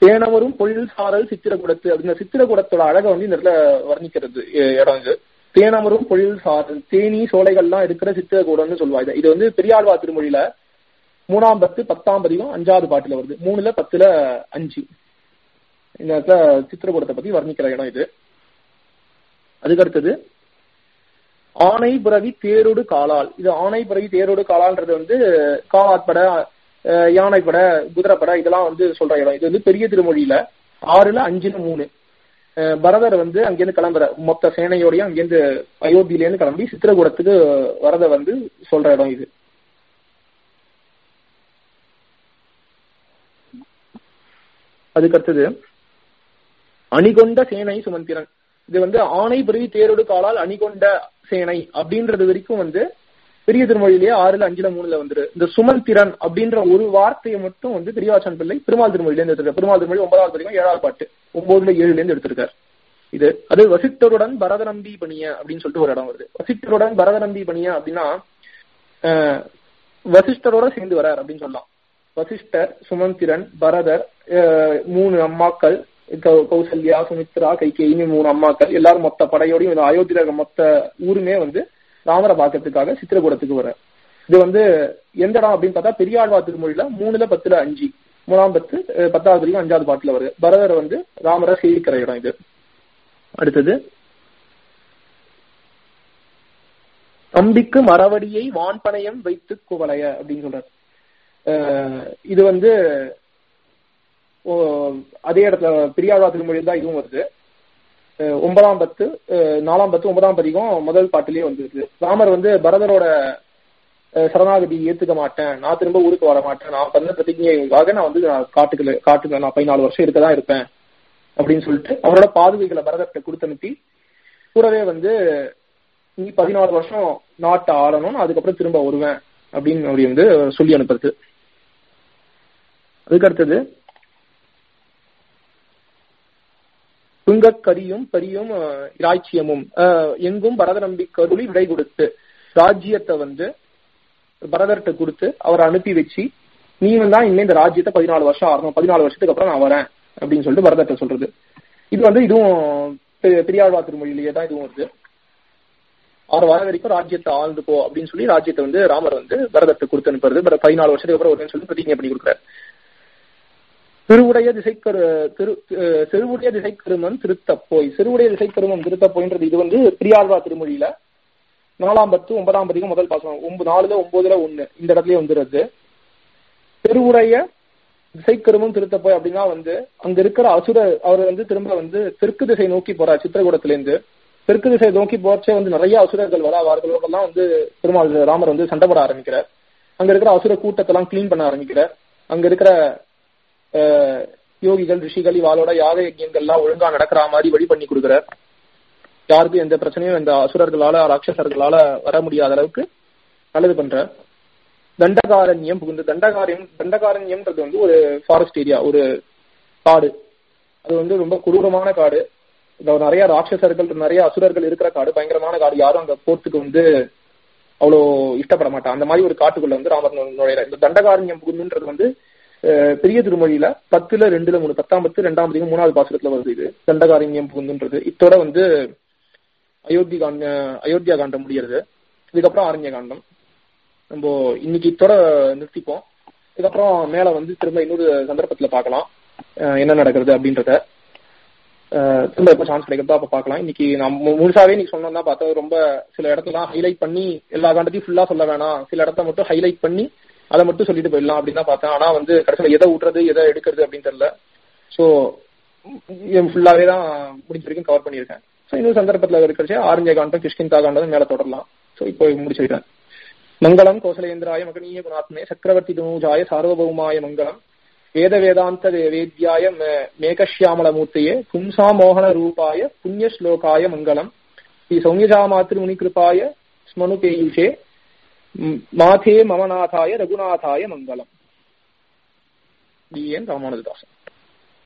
S1: தேனவரும் பொழில் சாரல் சித்திரகுடத்து அப்படிங்கிற சித்திரகுடத்தோட அழகை வந்து இந்த இடத்துல வர்ணிக்கிறது இடம் இது. தேனமரும் பொழில் சாரல் தேனி சோலைகள்லாம் இருக்கிற சித்திரகுடம்னு சொல்லுவா இது வந்து பெரியாழ்வா திருமொழியில மூணாம் பத்து பத்தாம் பதிகம் அஞ்சாவது பாட்டுல வருது. மூணுல பத்துல அஞ்சு. இந்த இடத்துல சித்திரகுடத்தை பத்தி வர்ணிக்கிற இடம் இது. அதுக்கு ஆணை பிறவி தேரோடு காலால். இது ஆணை பிறவி தேரோடு காலால்ன்றது வந்து காலாட்பட யானைப்பட குதிரைப்பட இதெல்லாம் வந்து சொல்ற இடம். இது வந்து பெரிய திருமொழியில ஆறுல அஞ்சுல மூணு. பரதர் வந்து அங்கிருந்து கிளம்புற மொத்த சேனையோடையும் அங்கிருந்து அயோத்தியிலேருந்து கிளம்பி சித்திரகூடத்துக்கு வரத வந்து சொல்ற இடம் இது. அதுக்கு அடுத்தது அணிகொண்ட சேனை சுமந்திரன். இது வந்து ஆணை பிறவி தேரோடு காலால் அணிகொண்ட சேனை அப்படின்றது வரைக்கும் வந்து பெரிய திருமொழியிலேயே ஆறுல அஞ்சுல மூணுல வந்துரு. இந்த சுமந்திரன் அப்படின்ற ஒரு வார்த்தையை மட்டும் வந்து பெரியவாசன் பிள்ளை பெருமாள் திருமொழியில இருந்து எடுத்திருக்காரு. பெருமாள் திருமொழி ஒன்பதாவது வரைக்கும் ஏழாவது பாட்டு. ஒன்பதுல ஏழுல இருந்து எடுத்திருக்காரு. இது அது வசிட்டருடன் பரதநம்பி பணிய அப்படின்னு சொல்லிட்டு ஒரு இடம் வருது. வசிட்டருடன் பரதநம்பி பணிய அப்படின்னா வசிஷ்டரோட சேர்ந்து வரார் அப்படின்னு சொல்லலாம். வசிஷ்டர் சுமந்திரன் பரதர் மூணு அம்மாக்கள் கௌசல்யா சுமித்ரா கைகேயின்னு மூணு அம்மாக்கள் எல்லாரும் மொத்த படையோடையும் இந்த அயோத்தியில மொத்த ஊருமே வந்து ராமரை பார்க்கறதுக்காக சித்திரகூடத்துக்கு வர இது வந்து எந்த இடம் அப்படின்னு பார்த்தா பெரியாழ்வா திருமொழியில மூணுல பத்துல அஞ்சு மூணாம் பத்து பத்தாவது வரைக்கும் அஞ்சாவது பாட்டுல வருது பரதர் வந்து ராமரை சேவிக்கிற இடம் இது. அடுத்தது அம்பிக்கு மரவடியை வான்பனையம் வைத்து குவளைய அப்படின்னு சொல்றாரு. இது வந்து அதே இடத்துல பெரியாழ்வா திருமொழியில் தான் இதுவும் வருது. ஒன்பதாம் பத்து நாலாம் பத்து ஒன்பதாம் பதிகம் முதல் பாட்டிலேயே வந்துருக்கு. ராமர் வந்து பரதரோட சரணாகதி ஏத்துக்க மாட்டேன். நான் திரும்ப ஊருக்கு வர மாட்டேன். நான் பண்ண பிரதிஜைக்காக நான் வந்து நான் காட்டுக்குள்ள காட்டுல நான் பதினாலு வருஷம் இருக்க தான் இருப்பேன். அப்படின்னு சொல்லிட்டு அவரோட பாதுகைகளை பரதத்தை கொடுத்து அனுப்பி கூடவே வந்து நீ பதினாலு வருஷம் நாட்டை ஆளணும் நான் அதுக்கப்புறம் திரும்ப வருவேன். அப்படின்னு அப்படி வந்து சொல்லி அனுப்புறது. அதுக்கு அடுத்தது துங்கக் கரியும் பரியும் இராச்சியமும் எங்கும் பரத கருளி விடை கொடுத்து ராஜ்யத்தை வந்து பரதர்கிட்ட கொடுத்து அவரை அனுப்பி வச்சு நீ வந்தா இனிமே இந்த ராஜ்யத்தை பதினாலு வருஷம் ஆகணும். பதினாலு வருஷத்துக்கு அப்புறம் நான் வரேன். அப்படின்னு சொல்லிட்டு பரதர்கிட்ட சொல்றது. இது வந்து இதுவும் பெரியாழ்வா திருமொழியிலேயே தான் இதுவும் வருது. அவர் வர வரைக்கும் ராஜ்யத்தை ஆழ்ந்து போ அப்படின்னு சொல்லி ராஜ்யத்தை வந்து ராமர் வந்து பரதத்தை கொடுத்து அனுப்புறது. பதினாலு வருஷத்துக்கு அப்புறம் வருதுன்னு சொல்லி பிரதிஜை பண்ணி கொடுக்குறாரு. திருவுடைய திசைக்கரு திரு செருவுடைய திசைக்கருமம் திருத்தப்போய். செருவுடைய திசைக்கருமம் திருத்தப்போய்ன்றது இது வந்து பிரியாழ்வா திருமொழியில. நாலாம் பத்து ஒன்பதாம் பதிகம் முதல் பாசனம். ஒன்பது நாலுல ஒன்பதுல ஒண்ணு. இந்த இடத்துலயே வந்துடுறது. பெருவுடைய திசைக்கருமம் திருத்தப்போய் அப்படின்னா வந்து அங்க இருக்கிற அசுர அவர் வந்து திரும்ப வந்து தெற்கு திசை நோக்கி போறார் சித்திரகூடத்துல இருந்து தெற்கு திசை நோக்கி போறச்சே வந்து நிறைய அசுரர்கள் வர அவர்களோடலாம் வந்து பெருமாள் ராமர் வந்து சண்டை போட ஆரம்பிக்கிறார். அங்க இருக்கிற அசுர கூட்டத்தெல்லாம் கிளீன் பண்ண ஆரம்பிக்கிறார். அங்க இருக்கிற யோகிகள் ரிஷிகள் இவாளோட யாக யஜ்யங்கள்லாம் ஒழுங்கா நடக்கிற மாதிரி வழி பண்ணி கொடுக்குறார். யாருக்கும் எந்த பிரச்சனையும் இந்த அசுரர்களால ராட்சசர்களால வர முடியாத அளவுக்கு நல்லது பண்ற தண்டகாரண்யம் புகுந்து தண்டகாரியம் தண்டகாரண்யம்ன்றது வந்து ஒரு ஃபாரஸ்ட் ஏரியா ஒரு காடு. அது வந்து ரொம்ப கொடூரமான காடு. நிறைய ராட்சசர்கள் நிறைய அசுரர்கள் இருக்கிற காடு பயங்கரமான காடு. யாரும் அங்க போறதுக்கு வந்து அவ்வளோ இஷ்டப்பட மாட்டான் அந்த மாதிரி ஒரு காட்டுக்குள்ள வந்து ராமர் நுழையிறார். இந்த தண்டகாரண்யம் புகுந்துன்றது வந்து பெரிய திருமொழியில பத்துல ரெண்டுல மூணு பத்தாம் பத்து ரெண்டாம் பதிகம் மூணாவது பாசுரத்துல வருது இது. தண்டகாரண்யம் புகுந்துன்றது. இத்தோட வந்து அயோத்தி காண்ட அயோத்தியா காண்டம் முடியறது. இதுக்கப்புறம் ஆரண்ய காண்டம். நம்ம இன்னைக்கு இத்தோட நிறுத்திப்போம். இதுக்கப்புறம் மேல வந்து திரும்ப இன்னொரு சந்தர்ப்பத்துல பார்க்கலாம். என்ன நடக்கிறது அப்படின்றத. திரும்ப எப்போ சான்ஸ் கிடைக்கிறதோ அப்ப பார்க்கலாம். இன்னைக்கு நான் மு- முழுசாவே நீ சொன்னோம்னா பார்த்தா ரொம்ப சில இடத்துல ஹைலைட் பண்ணி எல்லா காண்டத்தையும் ஃபுல்லா சொல்ல வேணாம். சில இடத்த மட்டும் ஹைலைட் பண்ணி அதை மட்டும் சொல்லிட்டு போயிடலாம் அப்படின்னு தான் பார்த்தேன். ஆனா வந்து கடைசியில் எதை விட்டுறது எதை எடுக்கிறது அப்படின்னு தெரியல. ஸோ ஃபுல்லாவே தான் முடிஞ்ச வரைக்கும் கவர் பண்ணியிருக்கேன். ஸோ இன்னொரு சந்தர்ப்பத்தில் இருக்கிறச்சே ஆரஞ்ச காண்டம் கிஷ்கின் காண்டம் மேலே தொடரலாம். ஸோ இப்போ முடிச்சிருக்கேன். மங்களம் கோசலேந்திராய மகனீய குணாத்மே சக்கரவர்த்தி தனூஜாய சார்வபௌமாய மங்களம் வேத வேதாந்த வேத்யாய மே- மேகஷ்யாமல பும்சா மோகன ரூபாய புண்ணிய ஸ்லோகாய மங்களம் ஸ்ரீ சௌமியஜா மாத்திரு முனி கிருபாய ஸ்மனு பேயுஷே மாதே மமநாதாய ரகுநாதாய மங்களம் டி என் ராமானுஜதாசன்